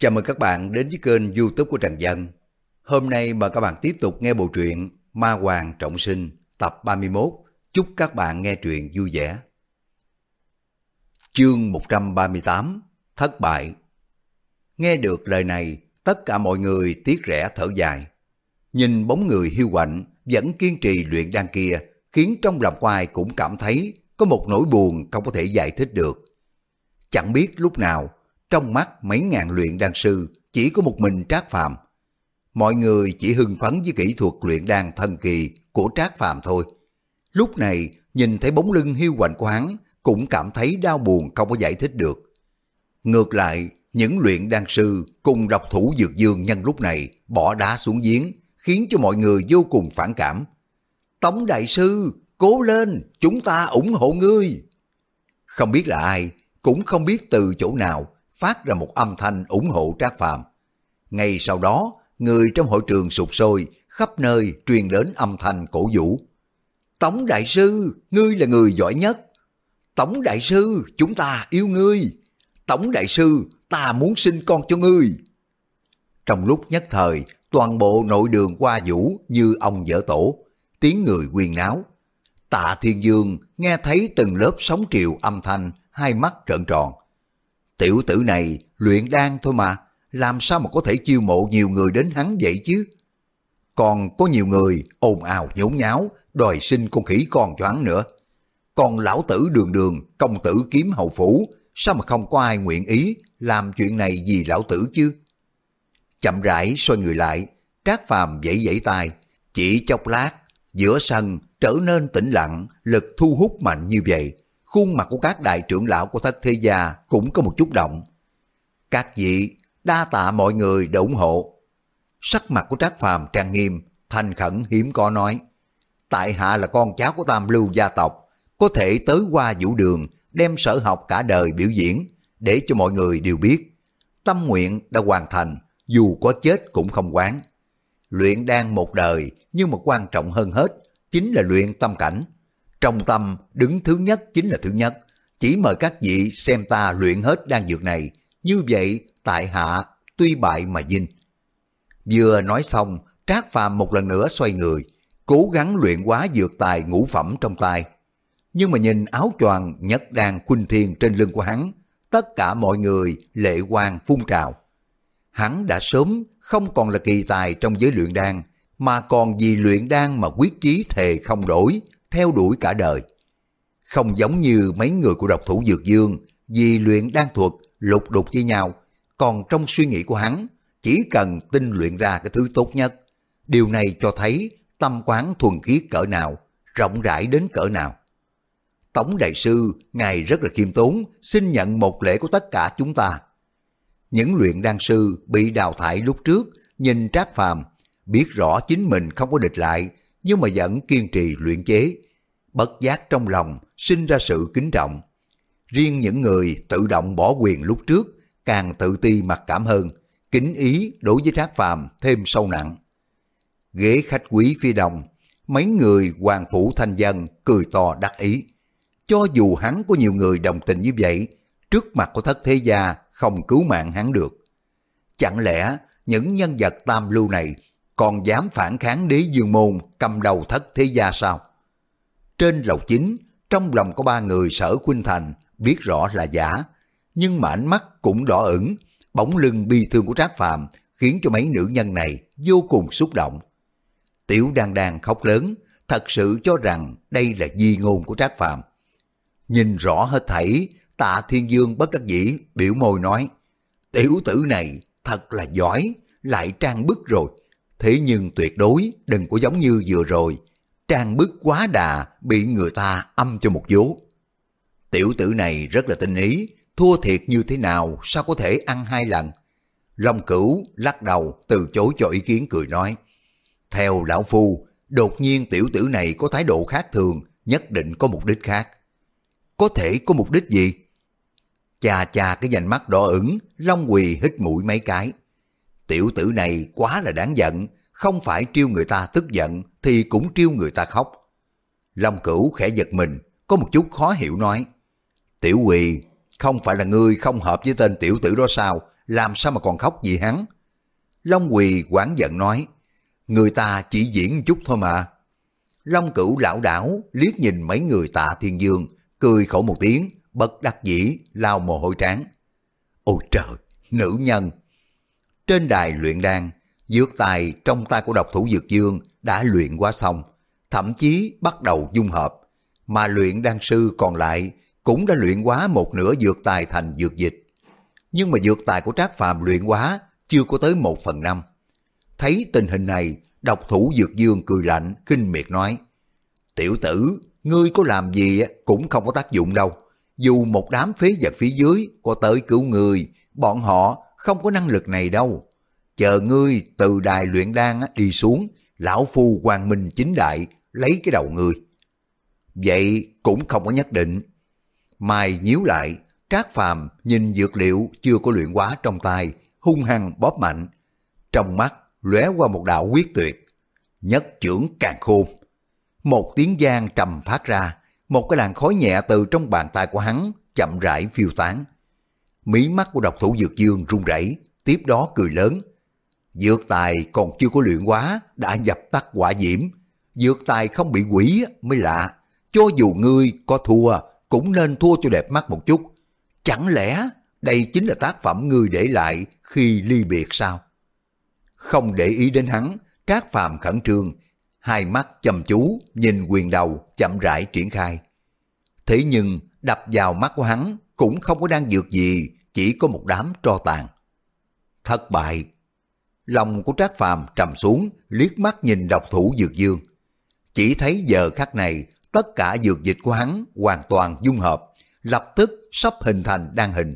Chào mừng các bạn đến với kênh youtube của Trần Dân. Hôm nay mời các bạn tiếp tục nghe bộ truyện Ma Hoàng Trọng Sinh tập 31. Chúc các bạn nghe truyện vui vẻ. Chương 138 Thất bại Nghe được lời này, tất cả mọi người tiếc rẻ thở dài. Nhìn bóng người hiu quạnh vẫn kiên trì luyện đan kia khiến trong lòng quai cũng cảm thấy có một nỗi buồn không có thể giải thích được. Chẳng biết lúc nào trong mắt mấy ngàn luyện đan sư chỉ có một mình Trác Phàm. Mọi người chỉ hưng phấn với kỹ thuật luyện đan thần kỳ của Trác Phàm thôi. Lúc này nhìn thấy bóng lưng hiu quạnh của hắn cũng cảm thấy đau buồn không có giải thích được. Ngược lại, những luyện đan sư cùng độc thủ dược dương nhân lúc này bỏ đá xuống giếng, khiến cho mọi người vô cùng phản cảm. Tống đại sư, cố lên, chúng ta ủng hộ ngươi. Không biết là ai, cũng không biết từ chỗ nào phát ra một âm thanh ủng hộ Trác Phàm. Ngay sau đó, người trong hội trường sụp sôi, khắp nơi truyền đến âm thanh cổ vũ. Tống Đại Sư, ngươi là người giỏi nhất. Tống Đại Sư, chúng ta yêu ngươi. Tống Đại Sư, ta muốn sinh con cho ngươi. Trong lúc nhất thời, toàn bộ nội đường qua vũ như ông dở tổ, tiếng người quyền náo. Tạ Thiên Dương nghe thấy từng lớp sóng triều âm thanh, hai mắt trợn tròn. Tiểu tử này luyện đan thôi mà, làm sao mà có thể chiêu mộ nhiều người đến hắn vậy chứ? Còn có nhiều người ồn ào nhốn nháo, đòi sinh con khỉ con cho hắn nữa. Còn lão tử đường đường, công tử kiếm hậu phủ, sao mà không có ai nguyện ý làm chuyện này vì lão tử chứ? Chậm rãi xoay người lại, Trác Phàm dãy dãy tay, chỉ chốc lát, giữa sân trở nên tĩnh lặng, lực thu hút mạnh như vậy, khuôn mặt của các đại trưởng lão của thất thế gia cũng có một chút động. Các vị, đa tạ mọi người đã ủng hộ. Sắc mặt của Trác Phàm trang nghiêm, thành khẩn hiếm có nói. Tại hạ là con cháu của tam lưu gia tộc, có thể tới qua vũ đường, đem sở học cả đời biểu diễn, để cho mọi người đều biết. Tâm nguyện đã hoàn thành, dù có chết cũng không quán. Luyện đan một đời, nhưng mà quan trọng hơn hết, chính là luyện tâm cảnh. Trong tâm, đứng thứ nhất chính là thứ nhất. Chỉ mời các vị xem ta luyện hết đan dược này. Như vậy, tại hạ, tuy bại mà vinh. Vừa nói xong, Trác Phàm một lần nữa xoay người, cố gắng luyện hóa dược tài ngũ phẩm trong tay. Nhưng mà nhìn áo choàng nhất đan khuynh thiên trên lưng của hắn, tất cả mọi người lệ quan phun trào. Hắn đã sớm không còn là kỳ tài trong giới luyện đan, mà còn vì luyện đan mà quyết chí thề không đổi, theo đuổi cả đời. Không giống như mấy người của độc thủ Dược Dương, vì luyện đan thuật lục đục với nhau, còn trong suy nghĩ của hắn, chỉ cần tinh luyện ra cái thứ tốt nhất. Điều này cho thấy tâm quán thuần khiết cỡ nào, rộng rãi đến cỡ nào. Tổng Đại Sư, Ngài rất là khiêm tốn, xin nhận một lễ của tất cả chúng ta. Những luyện đan sư bị đào thải lúc trước, nhìn Trác Phàm biết rõ chính mình không có địch lại, nhưng mà vẫn kiên trì luyện chế. Bất giác trong lòng sinh ra sự kính trọng. Riêng những người tự động bỏ quyền lúc trước càng tự ti mặc cảm hơn, kính ý đối với Trác Phàm thêm sâu nặng. Ghế khách quý phía đông, mấy người hoàng phủ thanh dân cười to đắc ý. Cho dù hắn có nhiều người đồng tình như vậy, trước mặt của thất thế gia không cứu mạng hắn được. Chẳng lẽ những nhân vật tam lưu này còn dám phản kháng đế dương môn cầm đầu thất thế gia sao? Trên lầu chính, trong lòng có ba người sở khuynh thành, biết rõ là giả, nhưng mà ánh mắt cũng đỏ ửng, bóng lưng bi thương của Trác Phàm khiến cho mấy nữ nhân này vô cùng xúc động. Tiểu đan đan khóc lớn, thật sự cho rằng đây là di ngôn của Trác Phàm. Nhìn rõ hết thảy, tạ thiên dương bất đắc dĩ, biểu môi nói, tiểu tử này thật là giỏi, lại trang bức rồi, Thế nhưng tuyệt đối đừng có giống như vừa rồi, trang bức quá đà bị người ta âm cho một vố. Tiểu tử này rất là tinh ý, thua thiệt như thế nào sao có thể ăn hai lần. Long cửu lắc đầu từ chối cho ý kiến cười nói. Theo lão phu, đột nhiên tiểu tử này có thái độ khác thường, nhất định có mục đích khác. Có thể có mục đích gì? Chà chà cái dành mắt đỏ ửng, Long quỳ hít mũi mấy cái. Tiểu tử này quá là đáng giận, không phải triêu người ta tức giận thì cũng triêu người ta khóc. Long cửu khẽ giật mình, có một chút khó hiểu nói. Tiểu quỳ, không phải là ngươi không hợp với tên tiểu tử đó sao, làm sao mà còn khóc vì hắn? Long Quỳ quán giận nói, người ta chỉ diễn chút thôi mà. Long cửu lão đảo liếc nhìn mấy người tạ thiên dương, cười khổ một tiếng, bất đắc dĩ, lao mồ hôi trán. Ôi trời, nữ nhân! Trên đài luyện đan, dược tài trong tay của độc thủ dược dương đã luyện quá xong, thậm chí bắt đầu dung hợp, mà luyện đan sư còn lại cũng đã luyện quá một nửa dược tài thành dược dịch. Nhưng mà dược tài của Trác Phàm luyện quá chưa có tới một phần năm. Thấy tình hình này, độc thủ dược dương cười lạnh, kinh miệt nói, Tiểu tử, ngươi có làm gì cũng không có tác dụng đâu. Dù một đám phế vật phía dưới có tới cứu người, bọn họ không có năng lực này đâu. Chờ ngươi từ đài luyện đan đi xuống, lão phu hoàng minh chính đại lấy cái đầu ngươi. Vậy cũng không có nhất định. Mai nhíu lại, Trác Phàm nhìn dược liệu chưa có luyện hóa trong tay, hung hăng bóp mạnh. Trong mắt lóe qua một đạo quyết tuyệt. Nhất trưởng càng khôn. Một tiếng giang trầm phát ra, một cái làn khói nhẹ từ trong bàn tay của hắn chậm rãi phiêu tán. Mí mắt của độc thủ dược dương run rẩy, tiếp đó cười lớn. Dược tài còn chưa có luyện hóa, đã dập tắt quả diễm. Dược tài không bị quỷ mới lạ. Cho dù ngươi có thua, cũng nên thua cho đẹp mắt một chút. Chẳng lẽ đây chính là tác phẩm ngươi để lại khi ly biệt sao? Không để ý đến hắn, Trác Phàm khẩn trương, hai mắt chăm chú nhìn quyền đầu chậm rãi triển khai. Thế nhưng đập vào mắt của hắn cũng không có đang dược gì, chỉ có một đám tro tàn. Thất bại. Lòng của Trác Phàm trầm xuống, liếc mắt nhìn độc thủ dược dương. Chỉ thấy giờ khắc này, tất cả dược dịch của hắn hoàn toàn dung hợp, lập tức sắp hình thành đan hình.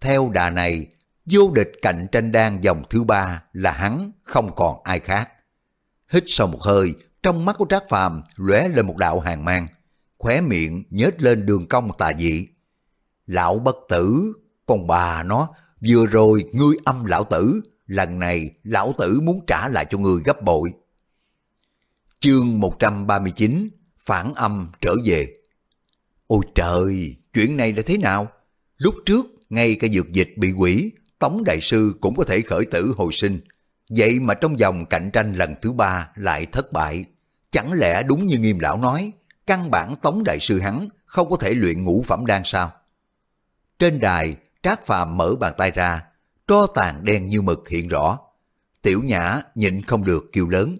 Theo đà này, vô địch cạnh tranh đan dòng thứ ba là hắn, không còn ai khác. Hít sâu một hơi, trong mắt của Trác Phàm lóe lên một đạo hàng mang, khóe miệng nhếch lên đường cong tà dị. Lão bất tử, con bà nó, vừa rồi ngươi âm lão tử, lần này lão tử muốn trả lại cho ngươi gấp bội. Chương 139 Phản âm trở về Ôi trời, chuyện này là thế nào? Lúc trước, ngay cả dược dịch bị quỷ, Tống Đại Sư cũng có thể khởi tử hồi sinh. Vậy mà trong vòng cạnh tranh lần thứ ba lại thất bại. Chẳng lẽ đúng như nghiêm lão nói, căn bản Tống Đại Sư hắn không có thể luyện ngũ phẩm đan sao? Trên đài, Trác Phàm mở bàn tay ra, tro tàn đen như mực hiện rõ. Tiểu Nhã nhịn không được kêu lớn.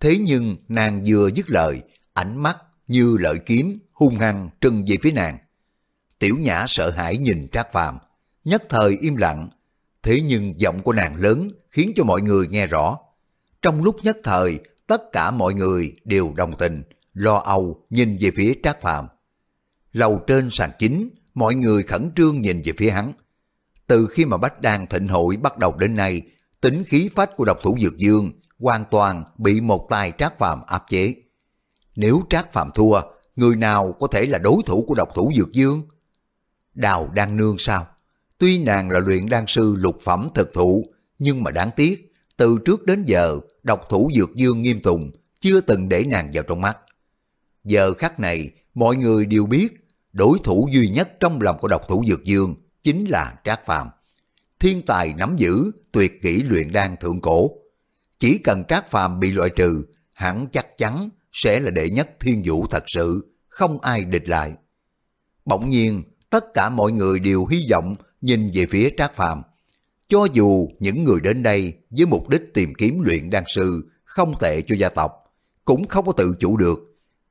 Thế nhưng nàng vừa dứt lời, ánh mắt như lợi kiếm hung hăng trừng về phía nàng. Tiểu Nhã sợ hãi nhìn Trác Phàm, nhất thời im lặng, thế nhưng giọng của nàng lớn khiến cho mọi người nghe rõ. Trong lúc nhất thời, tất cả mọi người đều đồng tình, lo âu nhìn về phía Trác Phàm. Lầu trên sàn chính, mọi người khẩn trương nhìn về phía hắn. Từ khi mà Bách Đan thịnh hội bắt đầu đến nay, tính khí phách của độc thủ Dược Dương hoàn toàn bị một tay Trác Phàm áp chế. Nếu Trác Phàm thua, người nào có thể là đối thủ của độc thủ Dược Dương? Đào Đan Nương sao? Tuy nàng là luyện đan sư lục phẩm thực thụ, nhưng mà đáng tiếc, từ trước đến giờ, độc thủ Dược Dương nghiêm tùng, chưa từng để nàng vào trong mắt. Giờ khắc này, mọi người đều biết, đối thủ duy nhất trong lòng của độc thủ Dược Dương chính là Trác Phàm. Thiên tài nắm giữ tuyệt kỹ luyện đan thượng cổ. Chỉ cần Trác Phàm bị loại trừ, hẳn chắc chắn sẽ là đệ nhất thiên vũ thật sự, không ai địch lại. Bỗng nhiên, tất cả mọi người đều hy vọng nhìn về phía Trác Phàm. Cho dù những người đến đây với mục đích tìm kiếm luyện đan sư không tệ cho gia tộc, cũng không có tự chủ được,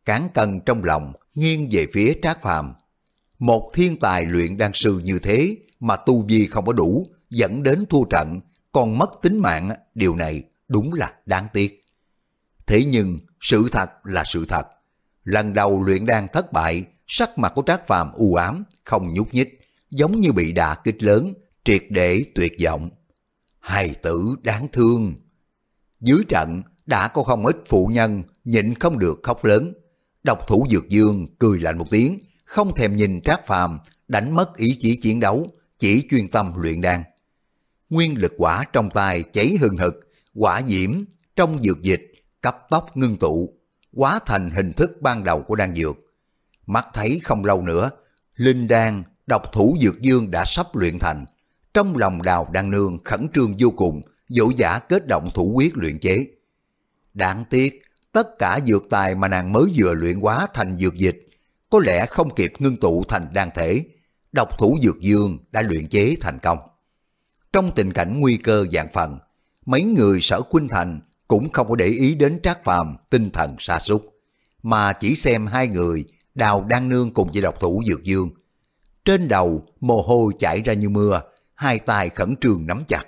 cán cân trong lòng nghiêng về phía Trác Phàm. Một thiên tài luyện đan sư như thế mà tu vi không có đủ, dẫn đến thua trận, còn mất tính mạng, điều này đúng là đáng tiếc. Thế nhưng sự thật là sự thật. Lần đầu luyện đan thất bại, sắc mặt của Trác Phàm u ám, không nhúc nhích, giống như bị đả kích lớn, triệt để tuyệt vọng. Hài tử đáng thương. Dưới trận, đã có không ít phụ nhân nhịn không được khóc lớn. Độc thủ Dược Dương cười lạnh một tiếng, không thèm nhìn Trác Phàm đánh mất ý chí chiến đấu, chỉ chuyên tâm luyện đan. Nguyên lực quả trong tay cháy hừng hực, quả diễm trong dược dịch cấp tóc ngưng tụ, hóa thành hình thức ban đầu của đan dược. Mắt thấy không lâu nữa, linh đan độc thủ dược dương đã sắp luyện thành. trong lòng đào đan nương khẩn trương vô cùng, dỗ giả kết động thủ quyết luyện chế. Đáng tiếc, tất cả dược tài mà nàng mới vừa luyện hóa thành dược dịch, có lẽ không kịp ngưng tụ thành đan thể, độc thủ dược dương đã luyện chế thành công. Trong tình cảnh nguy cơ dạng phần, mấy người sở Quynh Thành cũng không có để ý đến Trác Phàm tinh thần sa sút mà chỉ xem hai người đào đan nương cùng với độc thủ dược dương. Trên đầu mồ hôi chảy ra như mưa, hai tay khẩn trương nắm chặt.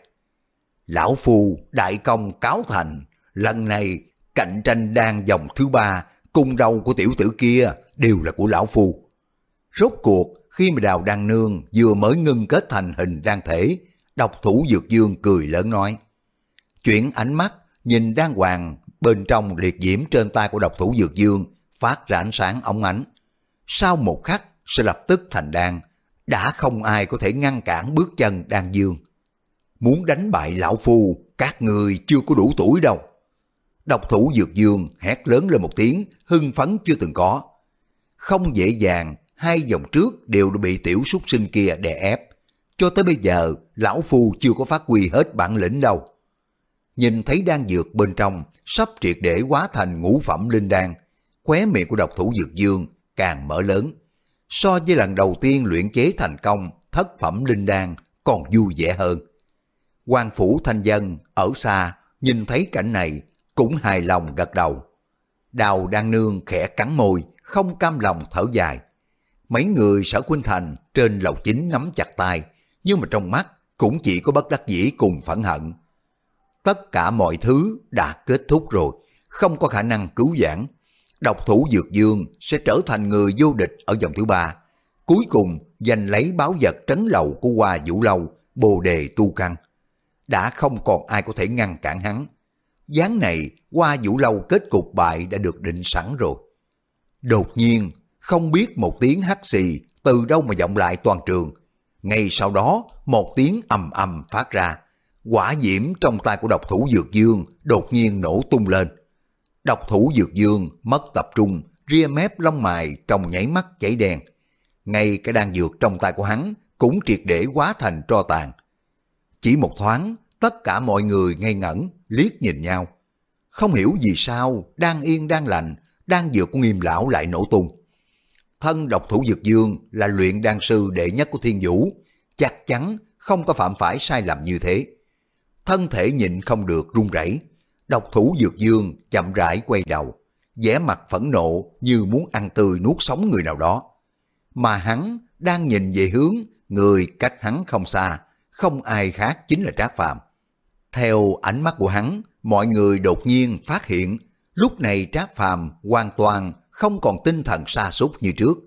Lão Phu đại công cáo thành, lần này cạnh tranh đang dòng thứ ba, cung đầu của tiểu tử kia đều là của Lão Phu. Rốt cuộc, khi mà đào đan nương vừa mới ngưng kết thành hình đan thể, độc thủ dược dương cười lớn nói. Chuyển ánh mắt, nhìn đan hoàng bên trong liệt diễm trên tay của độc thủ dược dương, phát ra ánh sáng ống ánh. Sau một khắc sẽ lập tức thành đan, đã không ai có thể ngăn cản bước chân đan dương. Muốn đánh bại lão phu, các người chưa có đủ tuổi đâu. Độc thủ dược dương hét lớn lên một tiếng, hưng phấn chưa từng có. Không dễ dàng, hai dòng trước đều đã bị tiểu súc sinh kia đè ép. Cho tới bây giờ, lão phu chưa có phát huy hết bản lĩnh đâu. Nhìn thấy đan dược bên trong, sắp triệt để hóa thành ngũ phẩm linh đan, khóe miệng của độc thủ dược dương càng mở lớn. So với lần đầu tiên luyện chế thành công thất phẩm linh đan còn vui vẻ hơn. quan phủ thanh dân ở xa nhìn thấy cảnh này cũng hài lòng gật đầu. Đào đang nương khẽ cắn môi, không cam lòng thở dài. Mấy người sở Quynh Thành trên lầu chính nắm chặt tay, nhưng mà trong mắt cũng chỉ có bất đắc dĩ cùng phẫn hận. Tất cả mọi thứ đã kết thúc rồi, không có khả năng cứu vãn. Độc thủ Dược Dương sẽ trở thành người vô địch ở vòng thứ ba. Cuối cùng giành lấy báo vật trấn lầu của Hoa Vũ Lâu, bồ đề tu căn. Đã không còn ai có thể ngăn cản hắn. Gián này, qua Vũ Lâu kết cục bại đã được định sẵn rồi. Đột nhiên, không biết một tiếng hắt xì từ đâu mà vọng lại toàn trường. Ngay sau đó, một tiếng ầm ầm phát ra. Quả diễm trong tay của độc thủ Dược Dương đột nhiên nổ tung lên. Độc thủ Dược Dương mất tập trung, ria mép lông mài trong nháy mắt chảy đen. Ngay cái đan dược trong tay của hắn cũng triệt để quá thành tro tàn. Chỉ một thoáng, tất cả mọi người ngây ngẩn, liếc nhìn nhau. Không hiểu vì sao, đang yên đang lành, đang dược của nghiêm lão lại nổ tung. Thân độc thủ dược dương là luyện đan sư đệ nhất của thiên vũ, chắc chắn không có phạm phải sai lầm như thế. Thân thể nhịn không được run rẩy, độc thủ dược dương chậm rãi quay đầu, vẻ mặt phẫn nộ như muốn ăn tươi nuốt sống người nào đó. Mà hắn đang nhìn về hướng người cách hắn không xa, không ai khác chính là Trác phạm. Theo ánh mắt của hắn, mọi người đột nhiên phát hiện lúc này Trác Phàm hoàn toàn không còn tinh thần sa sút như trước.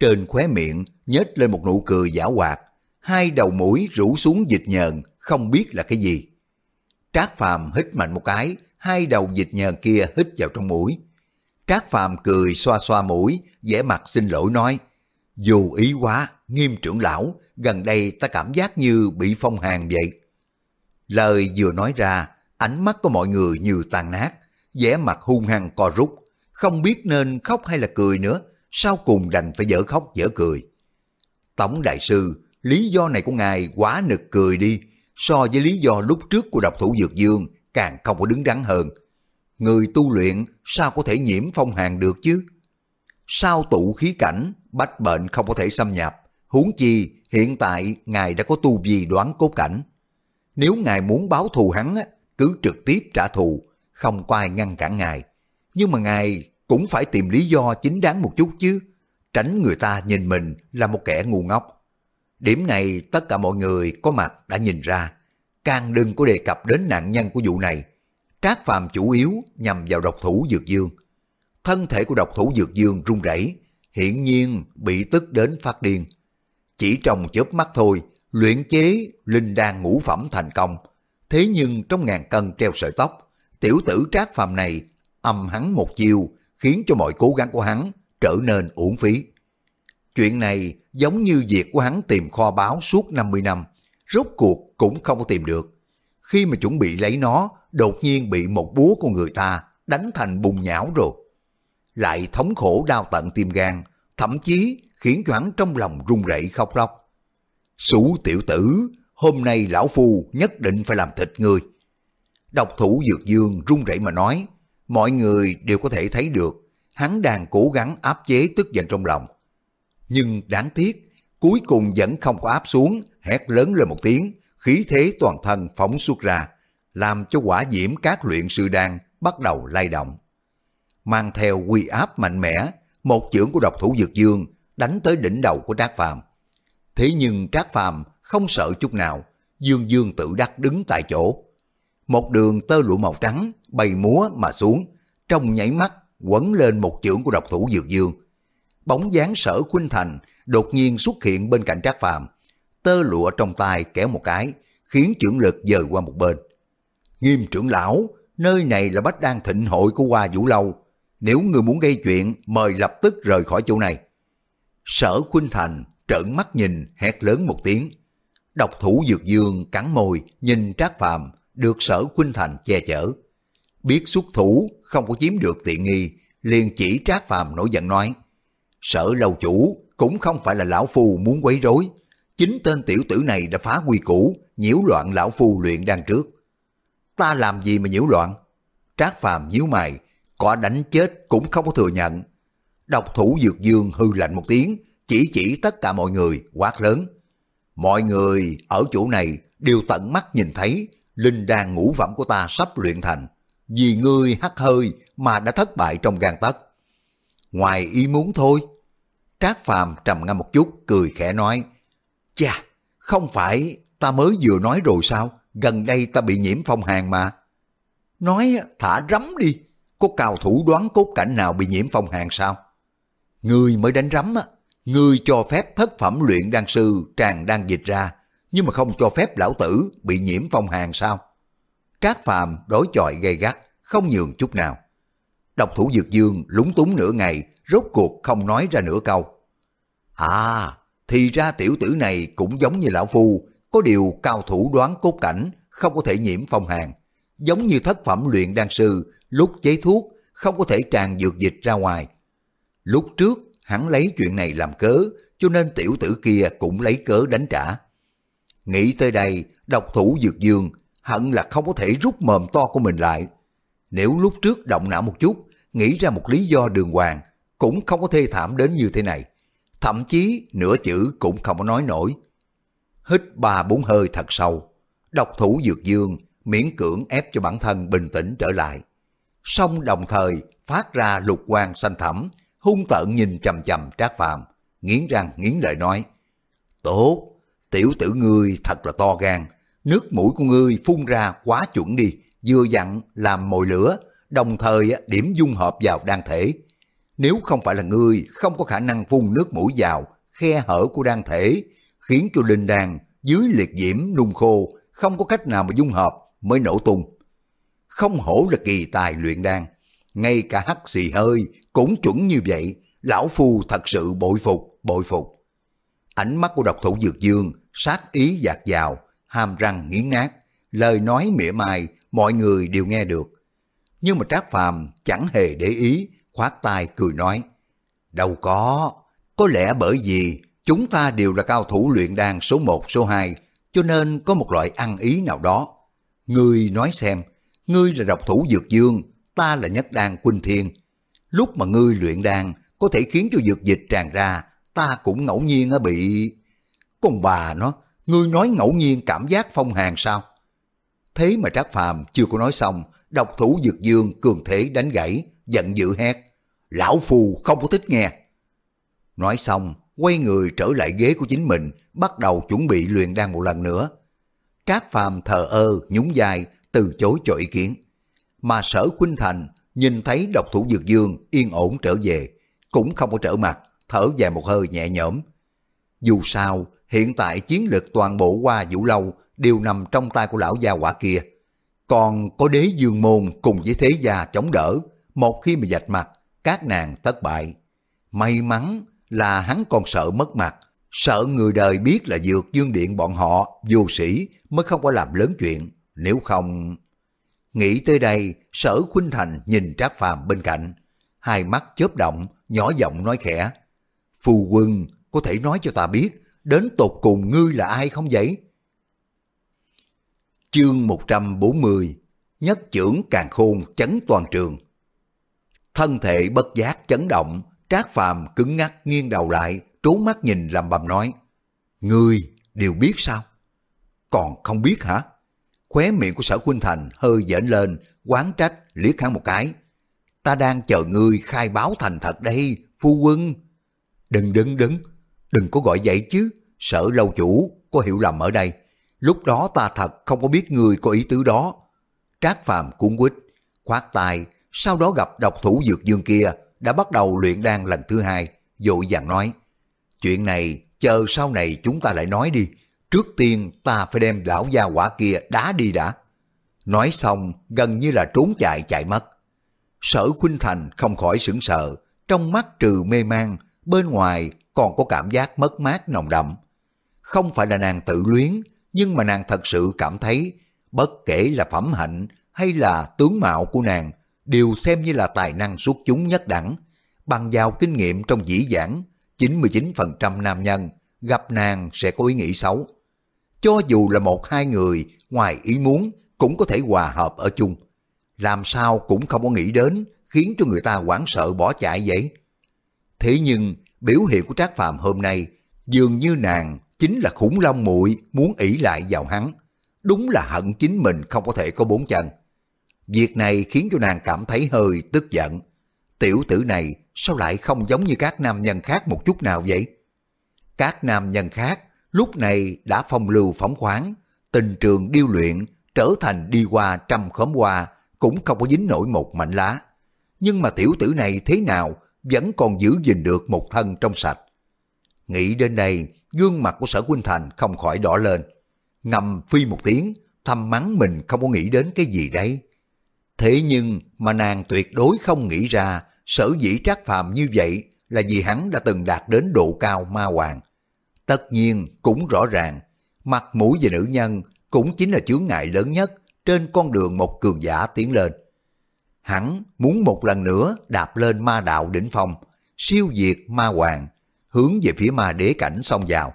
Trên khóe miệng nhếch lên một nụ cười giả hoạt, hai đầu mũi rủ xuống dịch nhờn, không biết là cái gì. Trác Phàm hít mạnh một cái, hai đầu dịch nhờn kia hít vào trong mũi. Trác Phàm cười xoa xoa mũi, vẻ mặt xin lỗi nói, dù ý quá, nghiêm trưởng lão, gần đây ta cảm giác như bị phong hàn vậy. Lời vừa nói ra, ánh mắt của mọi người như tan nát, vẻ mặt hung hăng co rút, không biết nên khóc hay là cười nữa, sau cùng đành phải dở khóc dở cười. Tổng đại sư, lý do này của ngài quá nực cười đi, so với lý do lúc trước của độc thủ Dược Dương càng không có đứng đắn hơn. Người tu luyện sao có thể nhiễm phong hàn được chứ? Sao tụ khí cảnh, bách bệnh không có thể xâm nhập, huống chi hiện tại ngài đã có tu vi đoán cốt cảnh. Nếu ngài muốn báo thù hắn, cứ trực tiếp trả thù, không có ai ngăn cản ngài. Nhưng mà ngài cũng phải tìm lý do chính đáng một chút chứ, tránh người ta nhìn mình là một kẻ ngu ngốc. Điểm này tất cả mọi người có mặt đã nhìn ra, càng đừng có đề cập đến nạn nhân của vụ này. Trác Phàm chủ yếu nhằm vào độc thủ Dược Dương. Thân thể của độc thủ Dược Dương run rẩy, hiển nhiên bị tức đến phát điên. Chỉ trong chớp mắt thôi, luyện chế linh đan ngũ phẩm thành công. Thế nhưng trong ngàn cân treo sợi tóc, tiểu tử Trác Phàm này âm hắn một chiều khiến cho mọi cố gắng của hắn trở nên uổng phí. Chuyện này giống như việc của hắn tìm kho báo suốt 50 năm, rốt cuộc cũng không có tìm được. Khi mà chuẩn bị lấy nó, đột nhiên bị một búa của người ta đánh thành bùng nhão rồi. Lại thống khổ đau tận tim gan, thậm chí khiến cho hắn trong lòng run rẩy khóc lóc. Sủ tiểu tử, hôm nay lão phu nhất định phải làm thịt ngươi. Độc thủ dược dương run rẩy mà nói, mọi người đều có thể thấy được, hắn đang cố gắng áp chế tức giận trong lòng. Nhưng đáng tiếc, cuối cùng vẫn không có áp xuống, hét lớn lên một tiếng, khí thế toàn thân phóng xuất ra, làm cho quả diễm các luyện sư đan bắt đầu lay động. Mang theo quy áp mạnh mẽ, một chưởng của độc thủ dược dương đánh tới đỉnh đầu của Trác Phàm. Thế nhưng Trác Phàm không sợ chút nào, dương dương tự đắc đứng tại chỗ. Một đường tơ lụa màu trắng bay múa mà xuống, trong nháy mắt quấn lên một chưởng của độc thủ dược dương. Bóng dáng sở khuynh thành đột nhiên xuất hiện bên cạnh Trác Phàm, tơ lụa trong tay kéo một cái, khiến trưởng lực dời qua một bên. Nghiêm trưởng lão, nơi này là bách đan thịnh hội của Hoa Vũ Lâu. Nếu người muốn gây chuyện, mời lập tức rời khỏi chỗ này. Sở Khuynh Thành trợn mắt nhìn, hét lớn một tiếng. Độc thủ dược dương cắn môi, nhìn Trác Phàm được Sở Khuynh Thành che chở. Biết xuất thủ, không có chiếm được tiện nghi, liền chỉ Trác Phàm nổi giận nói. Sở lâu chủ cũng không phải là lão phu muốn quấy rối. Chính tên tiểu tử này đã phá quy củ, nhiễu loạn lão phu luyện đang trước. Ta làm gì mà nhiễu loạn? Trác Phàm nhíu mày, có đánh chết cũng không có thừa nhận. Độc thủ dược dương hư lạnh một tiếng, chỉ chỉ tất cả mọi người, quát lớn. Mọi người ở chỗ này đều tận mắt nhìn thấy linh đan ngũ phẩm của ta sắp luyện thành. Vì ngươi hắt hơi mà đã thất bại trong gan tất. Ngoài ý muốn thôi. Trác Phàm trầm ngâm một chút, cười khẽ nói. Chà, không phải ta mới vừa nói rồi sao? Gần đây ta bị nhiễm phong hàn mà. Nói thả rắm đi, có cao thủ đoán cốt cảnh nào bị nhiễm phong hàn sao? Người mới đánh rắm á, người cho phép thất phẩm luyện đan sư tràn đang dịch ra, nhưng mà không cho phép lão tử bị nhiễm phong hàn sao? Trác Phàm đối chọi gay gắt, không nhường chút nào. Độc thủ Dược Dương lúng túng nửa ngày, rốt cuộc không nói ra nửa câu. À, thì ra tiểu tử này cũng giống như lão phu, có điều cao thủ đoán cốt cảnh, không có thể nhiễm phong hàn. Giống như thất phẩm luyện đan sư, lúc chế thuốc, không có thể tràn dược dịch ra ngoài. Lúc trước, hắn lấy chuyện này làm cớ, cho nên tiểu tử kia cũng lấy cớ đánh trả. Nghĩ tới đây, độc thủ dược dương, hận là không có thể rút mồm to của mình lại. Nếu lúc trước động não một chút, nghĩ ra một lý do đường hoàng, cũng không có thê thảm đến như thế này. Thậm chí nửa chữ cũng không có nói nổi. Hít ba bốn hơi thật sâu, độc thủ dược dương miễn cưỡng ép cho bản thân bình tĩnh trở lại. Xong đồng thời phát ra lục quang xanh thẳm, hung tợn nhìn chầm chầm Trác Phàm, nghiến răng nghiến lợi nói: "Tốt, tiểu tử ngươi thật là to gan, nước mũi của ngươi phun ra quá chuẩn đi, vừa dặn làm mồi lửa, đồng thời điểm dung hợp vào đan thể. Nếu không phải là ngươi không có khả năng phun nước mũi vào khe hở của đan thể, khiến cho linh đan dưới liệt diễm nung khô không có cách nào mà dung hợp mới nổ tung. Không hổ là kỳ tài luyện đan, ngay cả hắc xì hơi cũng chuẩn như vậy, lão phu thật sự bội phục, bội phục. Ánh mắt của độc thủ dược dương, sát ý dạt dào, hàm răng nghiến nát, lời nói mỉa mai, mọi người đều nghe được. Nhưng mà Trác Phàm chẳng hề để ý, khoát tay cười nói, đâu có, có lẽ bởi vì chúng ta đều là cao thủ luyện đan số 1, số 2, cho nên có một loại ăn ý nào đó. Ngươi nói xem, ngươi là độc thủ dược dương, ta là nhất đan quỳnh thiên. Lúc mà ngươi luyện đan có thể khiến cho dược dịch tràn ra, ta cũng ngẫu nhiên bị... Con bà nó, ngươi nói ngẫu nhiên cảm giác phong hàn sao? Thế mà Trác Phàm chưa có nói xong, độc thủ dược dương cường thế đánh gãy, giận dữ hét. Lão phù không có thích nghe. Nói xong, quay người trở lại ghế của chính mình, bắt đầu chuẩn bị luyện đan một lần nữa. Trác Phàm thờ ơ, nhún vai, từ chối cho ý kiến. Mà sở Khuynh Thành nhìn thấy độc thủ dược dương yên ổn trở về, cũng không có trở mặt, thở dài một hơi nhẹ nhõm. Dù sao, hiện tại chiến lực toàn bộ qua vũ lâu đều nằm trong tay của lão gia quả kia. Còn có đế dương môn cùng với thế gia chống đỡ, một khi mà dạch mặt, các nàng thất bại. May mắn là hắn còn sợ mất mặt, sợ người đời biết là dược dương điện bọn họ vô sĩ mới không có làm lớn chuyện, nếu không... Nghĩ tới đây, sở khuynh thành nhìn Trác Phàm bên cạnh, hai mắt chớp động, nhỏ giọng nói khẽ. Phù quân, có thể nói cho ta biết, đến tột cùng ngươi là ai không vậy? Chương 140 Nhất trưởng càng khôn chấn toàn trường Thân thể bất giác chấn động, Trác Phàm cứng ngắc nghiêng đầu lại, trốn mắt nhìn lầm bầm nói. Ngươi đều biết sao? Còn không biết hả? Khóe miệng của sở Khuynh Thành hơi dễn lên, quán trách, liếc hắn một cái. Ta đang chờ ngươi khai báo thành thật đây, phu quân. Đừng đứng đứng, đừng có gọi vậy chứ, sở lâu chủ có hiểu lầm ở đây. Lúc đó ta thật không có biết ngươi có ý tứ đó. Trác Phàm cuốn quýt, khoát tay, sau đó gặp độc thủ dược dương kia đã bắt đầu luyện đan lần thứ hai, dội vàng nói. Chuyện này chờ sau này chúng ta lại nói đi, trước tiên ta phải đem lão gia quả kia đá đi đã. Nói xong gần như là trốn chạy chạy mất. Sở Khuynh Thành không khỏi sững sờ, trong mắt trừ mê man, bên ngoài còn có cảm giác mất mát nồng đậm. Không phải là nàng tự luyến, nhưng mà nàng thật sự cảm thấy bất kể là phẩm hạnh hay là tướng mạo của nàng đều xem như là tài năng xuất chúng nhất đẳng. Bằng vào kinh nghiệm trong dĩ giảng, 99% nam nhân gặp nàng sẽ có ý nghĩ xấu. Cho dù là một hai người ngoài ý muốn cũng có thể hòa hợp ở chung. Làm sao cũng không có nghĩ đến khiến cho người ta hoảng sợ bỏ chạy vậy. Thế nhưng, biểu hiện của Trác Phàm hôm nay dường như nàng chính là khủng long muội muốn ỷ lại vào hắn. Đúng là hận chính mình không có thể có bốn chân. Việc này khiến cho nàng cảm thấy hơi tức giận. Tiểu tử này sao lại không giống như các nam nhân khác một chút nào vậy? Các nam nhân khác lúc này đã phong lưu phóng khoáng, tình trường điêu luyện trở thành đi qua trăm khóm hoa cũng không có dính nổi một mảnh lá. Nhưng mà tiểu tử này thế nào vẫn còn giữ gìn được một thân trong sạch. Nghĩ đến đây, gương mặt của sở Quynh Thành không khỏi đỏ lên. Ngầm phi một tiếng, thầm mắng mình không có nghĩ đến cái gì đấy. Thế nhưng mà nàng tuyệt đối không nghĩ ra sở dĩ trác phàm như vậy là vì hắn đã từng đạt đến độ cao ma hoàng. Tất nhiên cũng rõ ràng, mặt mũi về nữ nhân cũng chính là chướng ngại lớn nhất trên con đường một cường giả tiến lên. Hắn muốn một lần nữa đạp lên ma đạo đỉnh phong, siêu diệt ma hoàng, hướng về phía ma đế cảnh xông vào.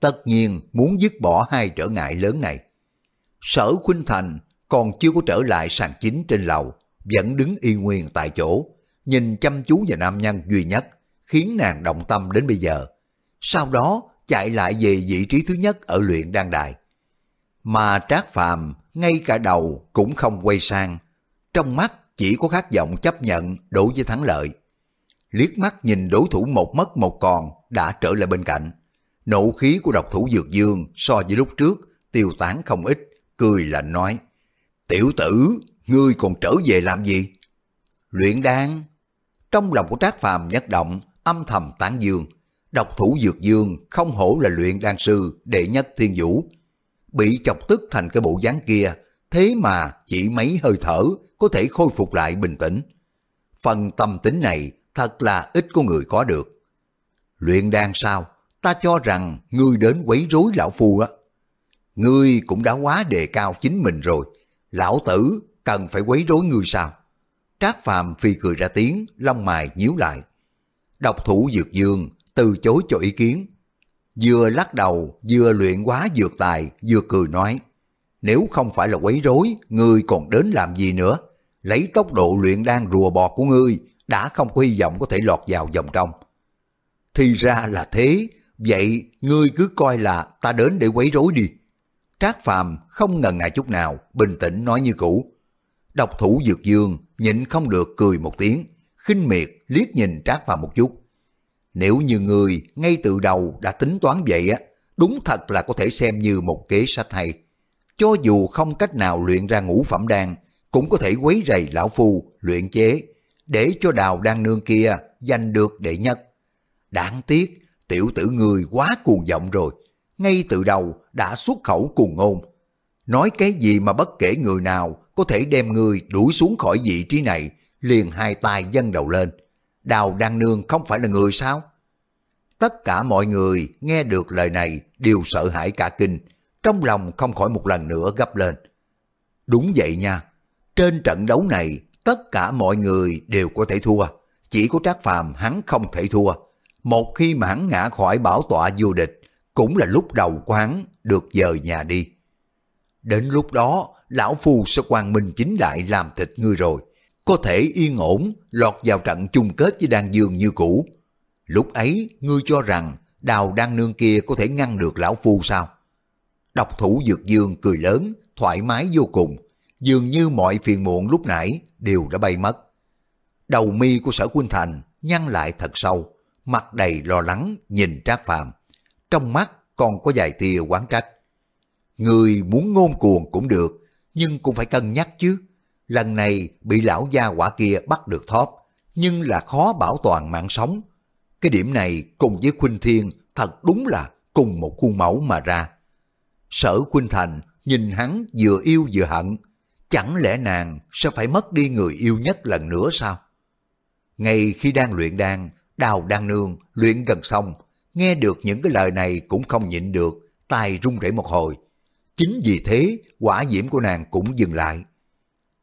Tất nhiên muốn dứt bỏ hai trở ngại lớn này. Sở Khuynh Thành còn chưa có trở lại sàn chính trên lầu, vẫn đứng y nguyên tại chỗ, nhìn chăm chú vào nam nhân duy nhất, khiến nàng động tâm đến bây giờ. Sau đó chạy lại về vị trí thứ nhất ở luyện đan đài. Mà Trác Phàm ngay cả đầu cũng không quay sang, trong mắt chỉ có khát vọng chấp nhận đối với thắng lợi. Liếc mắt nhìn đối thủ một mất một còn đã trở lại bên cạnh. Nộ khí của độc thủ Dược Dương so với lúc trước tiêu tán không ít, cười lạnh nói. Tiểu tử, ngươi còn trở về làm gì? Luyện đan. Trong lòng của Trác Phàm nhất động, âm thầm tán dương. Độc thủ Dược Dương không hổ là luyện đan sư đệ nhất thiên vũ. Bị chọc tức thành cái bộ dáng kia, thế mà chỉ mấy hơi thở có thể khôi phục lại bình tĩnh. Phần tâm tính này thật là ít có người có được. Luyện đan sao? Ta cho rằng ngươi đến quấy rối lão phu á. Ngươi cũng đã quá đề cao chính mình rồi. Lão tử cần phải quấy rối ngươi sao? Trác Phàm phi cười ra tiếng, lông mày nhíu lại. Độc thủ dược dương từ chối cho ý kiến. Vừa lắc đầu, vừa luyện quá dược tài, vừa cười nói. Nếu không phải là quấy rối, ngươi còn đến làm gì nữa? Lấy tốc độ luyện đan rùa bọt của ngươi, đã không có hy vọng có thể lọt vào vòng trong. Thì ra là thế, vậy ngươi cứ coi là ta đến để quấy rối đi. Trác Phàm không ngần ngại chút nào, bình tĩnh nói như cũ. Độc thủ Dược Dương nhịn không được cười một tiếng, khinh miệt liếc nhìn Trác Phàm một chút. Nếu như người ngay từ đầu đã tính toán vậy á, đúng thật là có thể xem như một kế sách hay. Cho dù không cách nào luyện ra ngũ phẩm đan, cũng có thể quấy rầy lão phu luyện chế, để cho đào đan nương kia giành được đệ nhất. Đáng tiếc, tiểu tử người quá cuồng vọng rồi, ngay từ đầu đã xuất khẩu cuồng ngôn. Nói cái gì mà bất kể người nào có thể đem người đuổi xuống khỏi vị trí này, liền hai tay dâng đầu lên. Đào Đăng Nương không phải là người sao? Tất cả mọi người nghe được lời này đều sợ hãi cả kinh, trong lòng không khỏi một lần nữa gấp lên. Đúng vậy nha, trên trận đấu này tất cả mọi người đều có thể thua, chỉ có Trác Phàm hắn không thể thua. Một khi mà hắn ngã khỏi bảo tọa vô địch, cũng là lúc đầu của hắn được dời nhà đi. Đến lúc đó, lão phu sẽ quang minh chính đại làm thịt ngươi rồi. Có thể yên ổn lọt vào trận chung kết với đan dương như cũ. Lúc ấy, ngươi cho rằng đào đan nương kia có thể ngăn được lão phu sao? Độc thủ dược dương cười lớn, thoải mái vô cùng, dường như mọi phiền muộn lúc nãy đều đã bay mất. Đầu mi của sở Quynh Thành nhăn lại thật sâu, mặt đầy lo lắng nhìn Trác Phàm. Trong mắt còn có vài tia quán trách. Người muốn ngôn cuồng cũng được, nhưng cũng phải cân nhắc chứ. Lần này bị lão gia quả kia bắt được thóp, nhưng là khó bảo toàn mạng sống. Cái điểm này cùng với Khuynh Thiên thật đúng là cùng một khuôn mẫu mà ra. Sở Khuynh Thành nhìn hắn vừa yêu vừa hận, chẳng lẽ nàng sẽ phải mất đi người yêu nhất lần nữa sao? Ngay khi đang luyện đan, đào đan nương luyện gần xong, nghe được những cái lời này cũng không nhịn được, tai run rẩy một hồi. Chính vì thế, quả diễm của nàng cũng dừng lại.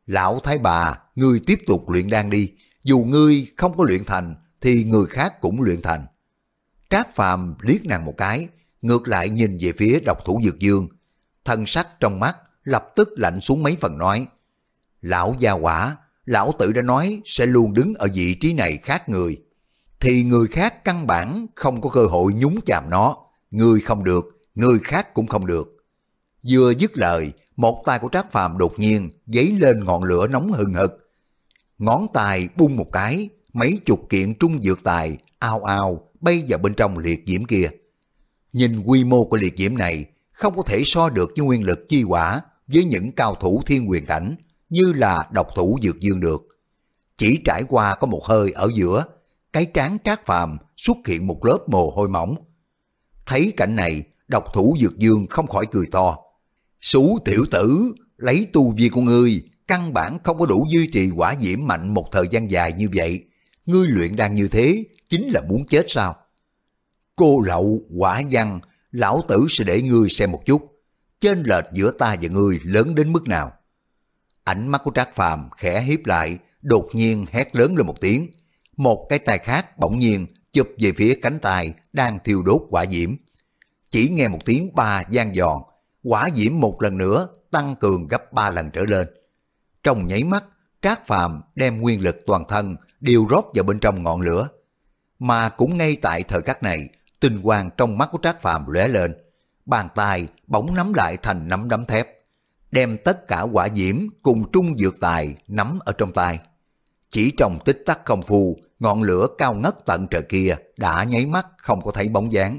Lão Thái bà, ngươi tiếp tục luyện đan đi, dù ngươi không có luyện thành, thì người khác cũng luyện thành. Trác Phàm liếc nàng một cái, ngược lại nhìn về phía độc thủ dược dương. Thân sắc trong mắt lập tức lạnh xuống mấy phần nói. Lão gia quả, lão tử đã nói sẽ luôn đứng ở vị trí này khác người. Thì người khác căn bản không có cơ hội nhúng chàm nó. Người không được, người khác cũng không được. Vừa dứt lời, một tay của Trác Phàm đột nhiên dấy lên ngọn lửa nóng hừng hực. Ngón tay bung một cái, mấy chục kiện trung dược tài ao ao bay vào bên trong liệt diễm kia. Nhìn quy mô của liệt diễm này, không có thể so được với nguyên lực chi quả với những cao thủ thiên quyền cảnh như là độc thủ dược dương được. Chỉ trải qua có một hơi ở giữa, cái trán trác phàm xuất hiện một lớp mồ hôi mỏng. Thấy cảnh này, độc thủ dược dương không khỏi cười to. Sú tiểu tử, lấy tu vi của ngươi, căn bản không có đủ duy trì quả diễm mạnh một thời gian dài như vậy. Ngươi luyện đang như thế, chính là muốn chết sao? Cô lậu, quả văn, lão tử sẽ để ngươi xem một chút. Trên lệch giữa ta và ngươi lớn đến mức nào? Ánh mắt của Trác Phàm khẽ hiếp lại, đột nhiên hét lớn lên một tiếng. Một cái tay khác bỗng nhiên chụp về phía cánh tay đang thiêu đốt quả diễm. Chỉ nghe một tiếng ba gian giòn, quả diễm một lần nữa tăng cường gấp ba lần trở lên. Trong nháy mắt, Trác Phàm đem nguyên lực toàn thân đều rót vào bên trong ngọn lửa. Mà cũng ngay tại thời khắc này, tinh quang trong mắt của Trác Phàm lóe lên, bàn tay bỗng nắm lại thành nắm đấm thép, đem tất cả quả diễm cùng trung dược tài nắm ở trong tay. Chỉ trong tích tắc công phu, ngọn lửa cao ngất tận trời kia đã nháy mắt không có thấy bóng dáng.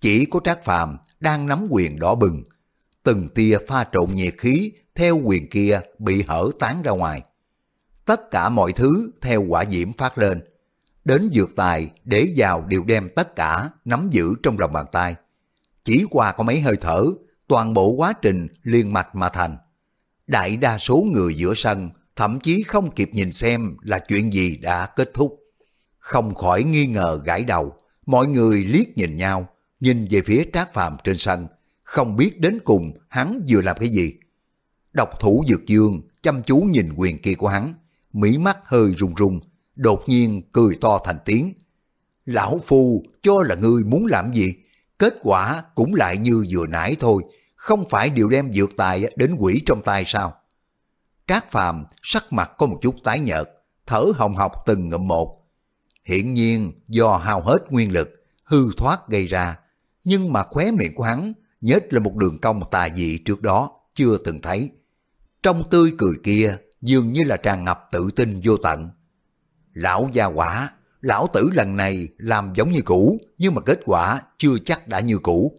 Chỉ có Trác Phàm đang nắm quyền đỏ bừng, từng tia pha trộn nhiệt khí theo quyền kia bị hở tán ra ngoài. Tất cả mọi thứ theo quả diễm phát lên. Đến dược tài để vào đều đem tất cả nắm giữ trong lòng bàn tay. Chỉ qua có mấy hơi thở, toàn bộ quá trình liên mạch mà thành. Đại đa số người giữa sân thậm chí không kịp nhìn xem là chuyện gì đã kết thúc. Không khỏi nghi ngờ gãi đầu, mọi người liếc nhìn nhau, nhìn về phía trác phàm trên sân, không biết đến cùng hắn vừa làm cái gì. Độc thủ dược dương chăm chú nhìn quyền kia của hắn, mỹ mắt hơi run run, đột nhiên cười to thành tiếng. Lão Phu cho là ngươi muốn làm gì? Kết quả cũng lại như vừa nãy thôi, không phải điều đem dược tài đến quỷ trong tay sao? Trác Phàm sắc mặt có một chút tái nhợt, thở hồng hộc từng ngậm một. Hiện nhiên do hao hết nguyên lực, hư thoát gây ra, nhưng mà khóe miệng của hắn nhất là một đường cong tà dị trước đó chưa từng thấy. Trong tươi cười kia dường như là tràn ngập tự tin vô tận. Lão gia quả, lão tử lần này làm giống như cũ, nhưng mà kết quả chưa chắc đã như cũ.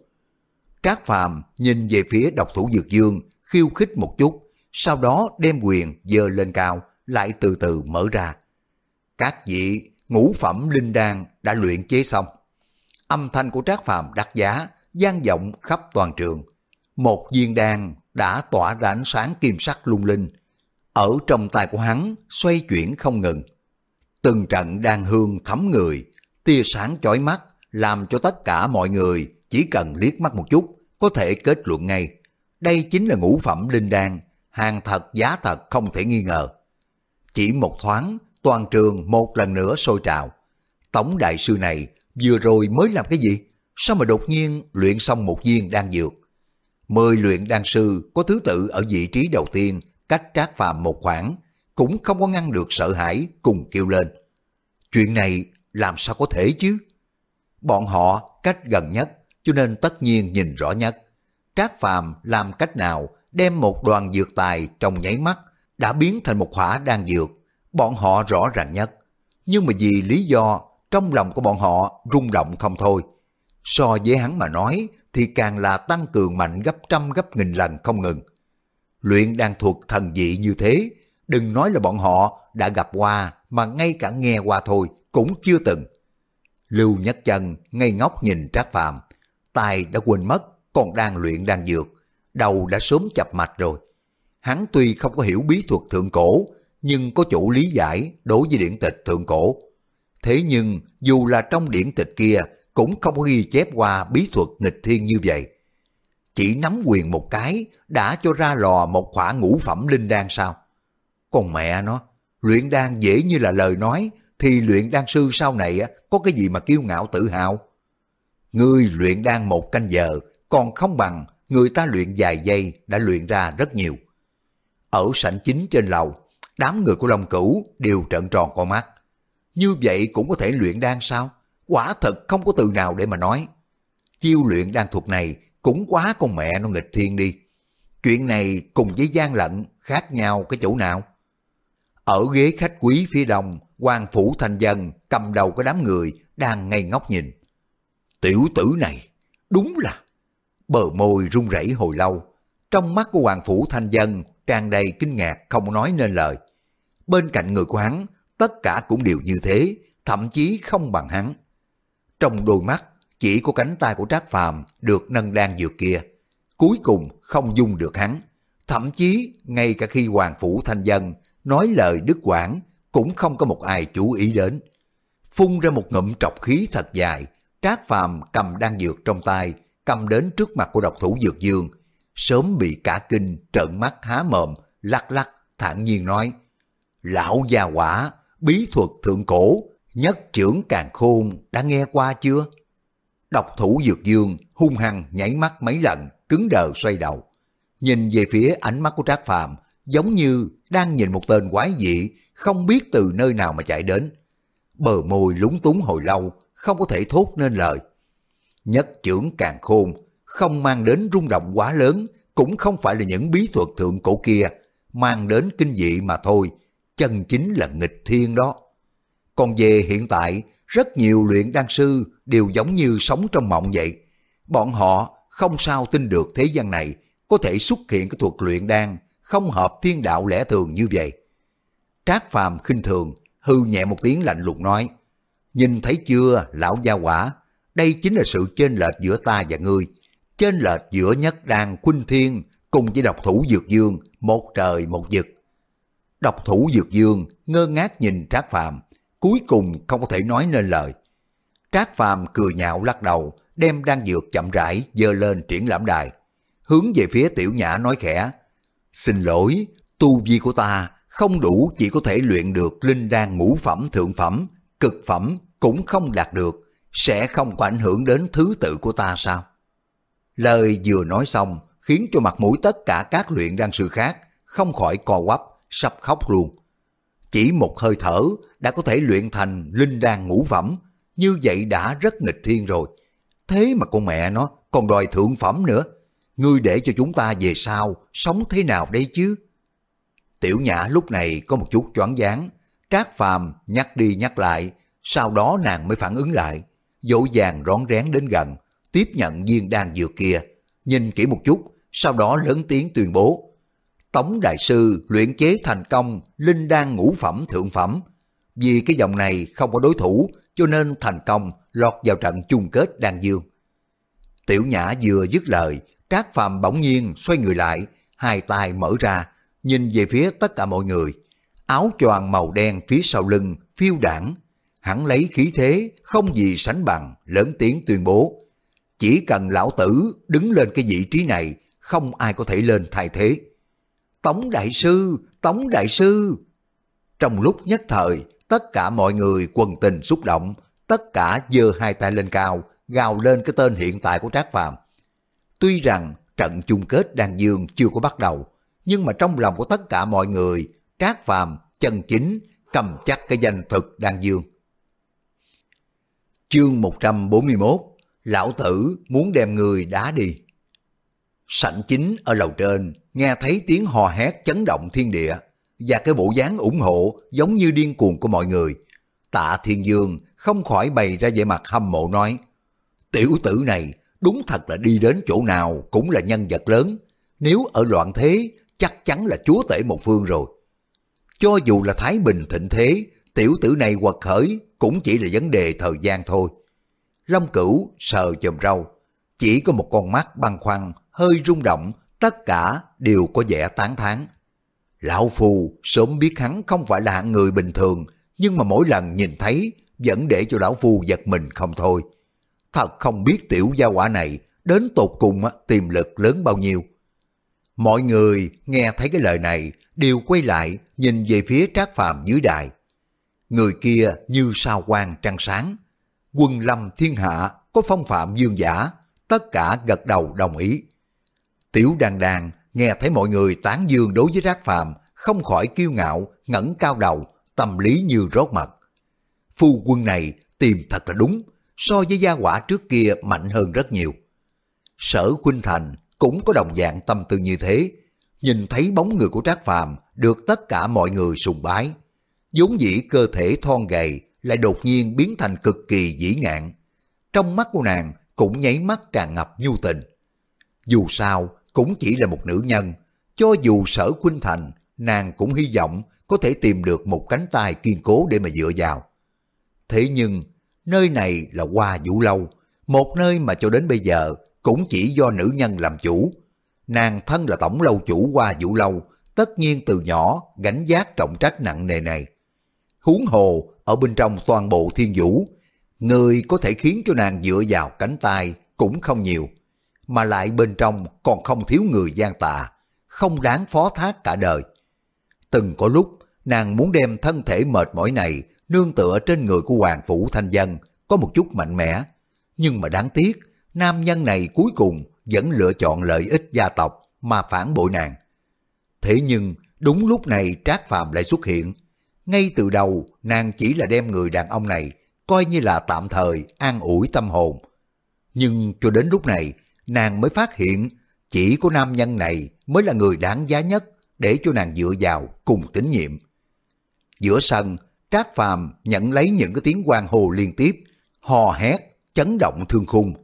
Trác Phàm nhìn về phía độc thủ Dược Dương, khiêu khích một chút, sau đó đem quyền dơ lên cao, lại từ từ mở ra. Các vị ngũ phẩm linh đan đã luyện chế xong. Âm thanh của Trác Phàm đắt giá, gian vọng khắp toàn trường. Một viên đan đã tỏa ra ánh sáng kim sắc lung linh, ở trong tay của hắn xoay chuyển không ngừng. Từng trận đan hương thấm người, tia sáng chói mắt, làm cho tất cả mọi người chỉ cần liếc mắt một chút có thể kết luận ngay. Đây chính là ngũ phẩm linh đan, hàng thật giá thật không thể nghi ngờ. Chỉ một thoáng, toàn trường một lần nữa sôi trào. Tổng đại sư này vừa rồi mới làm cái gì? Sao mà đột nhiên luyện xong một viên đan dược? Mười luyện đan sư có thứ tự ở vị trí đầu tiên, cách trác phàm một khoảng, cũng không có ngăn được sợ hãi cùng kêu lên. Chuyện này làm sao có thể chứ? Bọn họ cách gần nhất, cho nên tất nhiên nhìn rõ nhất. Trác phàm làm cách nào đem một đoàn dược tài trong nháy mắt đã biến thành một khỏa đan dược, bọn họ rõ ràng nhất. Nhưng mà vì lý do trong lòng của bọn họ rung động không thôi. So với hắn mà nói thì càng là tăng cường mạnh gấp trăm gấp nghìn lần không ngừng. Luyện đan thuật thần dị như thế, đừng nói là bọn họ đã gặp qua mà ngay cả nghe qua thôi cũng chưa từng. Lưu Nhất Chân ngây ngốc nhìn Trác Phàm, tay đã quên mất còn đang luyện đan dược, đầu đã sớm chập mạch rồi. Hắn tuy không có hiểu bí thuật thượng cổ, nhưng có chủ lý giải đối với điển tịch thượng cổ. Thế nhưng dù là trong điển tịch kia cũng không có ghi chép qua bí thuật nghịch thiên như vậy. Chỉ nắm quyền một cái đã cho ra lò một khỏa ngũ phẩm linh đan sao? Còn mẹ nó, luyện đan dễ như là lời nói, thì luyện đan sư sau này có cái gì mà kiêu ngạo tự hào? Ngươi luyện đan một canh giờ, còn không bằng người ta luyện vài giây đã luyện ra rất nhiều. Ở sảnh chính trên lầu, đám người của Long Cửu đều trợn tròn con mắt. Như vậy cũng có thể luyện đan sao? Quả thật không có từ nào để mà nói. Chiêu luyện đan thuật này cũng quá con mẹ nó nghịch thiên đi. Chuyện này cùng với gian lận khác nhau cái chỗ nào? Ở ghế khách quý phía đông, quan phủ thanh dân cầm đầu cái đám người đang ngây ngốc nhìn. Tiểu tử này, đúng là... Bờ môi run rẩy hồi lâu, trong mắt của hoàng phủ thanh dân tràn đầy kinh ngạc không nói nên lời. Bên cạnh người của hắn, tất cả cũng đều như thế, thậm chí không bằng hắn. Trong đôi mắt, chỉ có cánh tay của Trác Phàm được nâng đan dược kia. Cuối cùng không dung được hắn. Thậm chí, ngay cả khi Hoàng Phủ Thanh Dân nói lời đức quảng cũng không có một ai chú ý đến. Phun ra một ngụm trọc khí thật dài, Trác Phàm cầm đan dược trong tay, cầm đến trước mặt của độc thủ dược dương, sớm bị cả kinh trợn mắt há mồm, lắc lắc, thản nhiên nói, Lão già quả, bí thuật thượng cổ, nhất trưởng càng khôn, đã nghe qua chưa? Độc thủ dược dương hung hăng nhảy mắt mấy lần, cứng đờ xoay đầu. Nhìn về phía ánh mắt của Trác Phàm giống như đang nhìn một tên quái dị, không biết từ nơi nào mà chạy đến. Bờ môi lúng túng hồi lâu, không có thể thốt nên lời. Nhất trưởng càng khôn, không mang đến rung động quá lớn, cũng không phải là những bí thuật thượng cổ kia, mang đến kinh dị mà thôi, chân chính là nghịch thiên đó. Còn về hiện tại, rất nhiều luyện đan sư đều giống như sống trong mộng vậy. Bọn họ không sao tin được thế gian này có thể xuất hiện cái thuật luyện đan không hợp thiên đạo lẽ thường như vậy. Trác Phàm khinh thường, hư nhẹ một tiếng lạnh lùng nói, nhìn thấy chưa lão gia quả, đây chính là sự chênh lệch giữa ta và ngươi, chênh lệch giữa nhất đan khuynh thiên cùng với độc thủ dược dương, một trời một vực. Độc thủ dược dương ngơ ngác nhìn Trác Phàm, cuối cùng không có thể nói nên lời. Trác Phàm cười nhạo lắc đầu, đem đang dược chậm rãi dơ lên triển lãm đài, hướng về phía Tiểu Nhã nói khẽ, Xin lỗi, tu vi của ta không đủ chỉ có thể luyện được linh đan ngũ phẩm thượng phẩm, cực phẩm cũng không đạt được, sẽ không có ảnh hưởng đến thứ tự của ta sao? Lời vừa nói xong khiến cho mặt mũi tất cả các luyện đan sư khác không khỏi co quắp, sắp khóc luôn. Chỉ một hơi thở đã có thể luyện thành linh đan ngũ phẩm, như vậy đã rất nghịch thiên rồi. Thế mà con mẹ nó còn đòi thượng phẩm nữa. Ngươi để cho chúng ta về sau sống thế nào đây chứ? Tiểu Nhã lúc này có một chút choáng váng, Trác Phàm nhắc đi nhắc lại, sau đó nàng mới phản ứng lại, dỗ dàng rón rén đến gần, tiếp nhận viên đan dược kia, nhìn kỹ một chút, sau đó lớn tiếng tuyên bố. Tống Đại Sư luyện chế thành công linh đan ngũ phẩm thượng phẩm. Vì cái dòng này không có đối thủ cho nên thành công lọt vào trận chung kết đan dương. Tiểu Nhã vừa dứt lời, Trác Phàm bỗng nhiên xoay người lại, hai tay mở ra, nhìn về phía tất cả mọi người. Áo choàng màu đen phía sau lưng, phiêu đảng. Hắn lấy khí thế, không gì sánh bằng, lớn tiếng tuyên bố. Chỉ cần lão tử đứng lên cái vị trí này, không ai có thể lên thay thế. Tống Đại Sư, Tống Đại Sư. Trong lúc nhất thời, tất cả mọi người quần tình xúc động, tất cả giơ hai tay lên cao, gào lên cái tên hiện tại của Trác Phàm. Tuy rằng trận chung kết đan dương chưa có bắt đầu, nhưng mà trong lòng của tất cả mọi người, Trác Phàm chân chính cầm chắc cái danh thực đan dương. Chương 141 Lão tử muốn đem người đá đi. Sảnh chính ở lầu trên, nghe thấy tiếng hò hét chấn động thiên địa, và cái bộ dáng ủng hộ giống như điên cuồng của mọi người. Tạ Thiên Dương không khỏi bày ra vẻ mặt hâm mộ nói, tiểu tử này đúng thật là đi đến chỗ nào cũng là nhân vật lớn, nếu ở loạn thế chắc chắn là chúa tể một phương rồi. Cho dù là Thái Bình thịnh thế, tiểu tử này quật khởi cũng chỉ là vấn đề thời gian thôi. Long cửu sờ chùm râu, chỉ có một con mắt băng khoăn, hơi rung động, tất cả đều có vẻ tán thán. Lão Phù sớm biết hắn không phải là hạng người bình thường, nhưng mà mỗi lần nhìn thấy vẫn để cho Lão Phu giật mình không thôi. Thật không biết tiểu gia quả này đến tột cùng tiềm lực lớn bao nhiêu. Mọi người nghe thấy cái lời này đều quay lại nhìn về phía trác phàm dưới đài. Người kia như sao quang trăng sáng. Quân lâm thiên hạ có phong phạm dương giả, tất cả gật đầu đồng ý. Tiểu đàn đàn nghe thấy mọi người tán dương đối với trác phàm, không khỏi kiêu ngạo, ngẩng cao đầu, tâm lý như rốt mật. Phu quân này tìm thật là đúng, so với gia quả trước kia mạnh hơn rất nhiều. Sở Khuynh Thành cũng có đồng dạng tâm tư như thế, nhìn thấy bóng người của Trác Phàm được tất cả mọi người sùng bái. vốn dĩ cơ thể thon gầy lại đột nhiên biến thành cực kỳ dĩ ngạn. Trong mắt của nàng cũng nháy mắt tràn ngập nhu tình. Dù sao, cũng chỉ là một nữ nhân, cho dù sở khuynh thành, nàng cũng hy vọng có thể tìm được một cánh tay kiên cố để mà dựa vào. Thế nhưng, nơi này là Hoa Vũ Lâu, một nơi mà cho đến bây giờ cũng chỉ do nữ nhân làm chủ. Nàng thân là tổng lâu chủ Hoa Vũ Lâu, tất nhiên từ nhỏ gánh giác trọng trách nặng nề này. Huống hồ, ở bên trong toàn bộ thiên vũ, người có thể khiến cho nàng dựa vào cánh tay cũng không nhiều, mà lại bên trong còn không thiếu người gian tà, không đáng phó thác cả đời. Từng có lúc, nàng muốn đem thân thể mệt mỏi này nương tựa trên người của Hoàng Phủ Thanh Dân, có một chút mạnh mẽ. Nhưng mà đáng tiếc, nam nhân này cuối cùng vẫn lựa chọn lợi ích gia tộc mà phản bội nàng. Thế nhưng, đúng lúc này Trác Phàm lại xuất hiện. Ngay từ đầu, nàng chỉ là đem người đàn ông này coi như là tạm thời an ủi tâm hồn. Nhưng cho đến lúc này, nàng mới phát hiện chỉ có nam nhân này mới là người đáng giá nhất để cho nàng dựa vào cùng tín nhiệm. Giữa sân, Trác Phàm nhận lấy những cái tiếng quan hồ liên tiếp, hò hét, chấn động thương khung.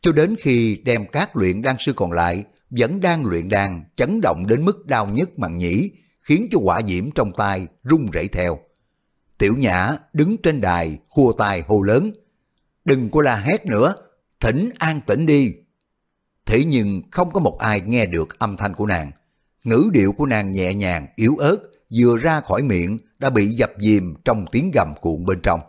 Cho đến khi đem các luyện đan sư còn lại vẫn đang luyện đan chấn động đến mức đau nhất mặn nhĩ, khiến cho quả diễm trong tay rung rẩy theo. Tiểu Nhã đứng trên đài khua tay hô lớn. Đừng có la hét nữa, thỉnh an tĩnh đi. Thế nhưng không có một ai nghe được âm thanh của nàng. Ngữ điệu của nàng nhẹ nhàng, yếu ớt, vừa ra khỏi miệng đã bị dập dìm trong tiếng gầm cuộn bên trong.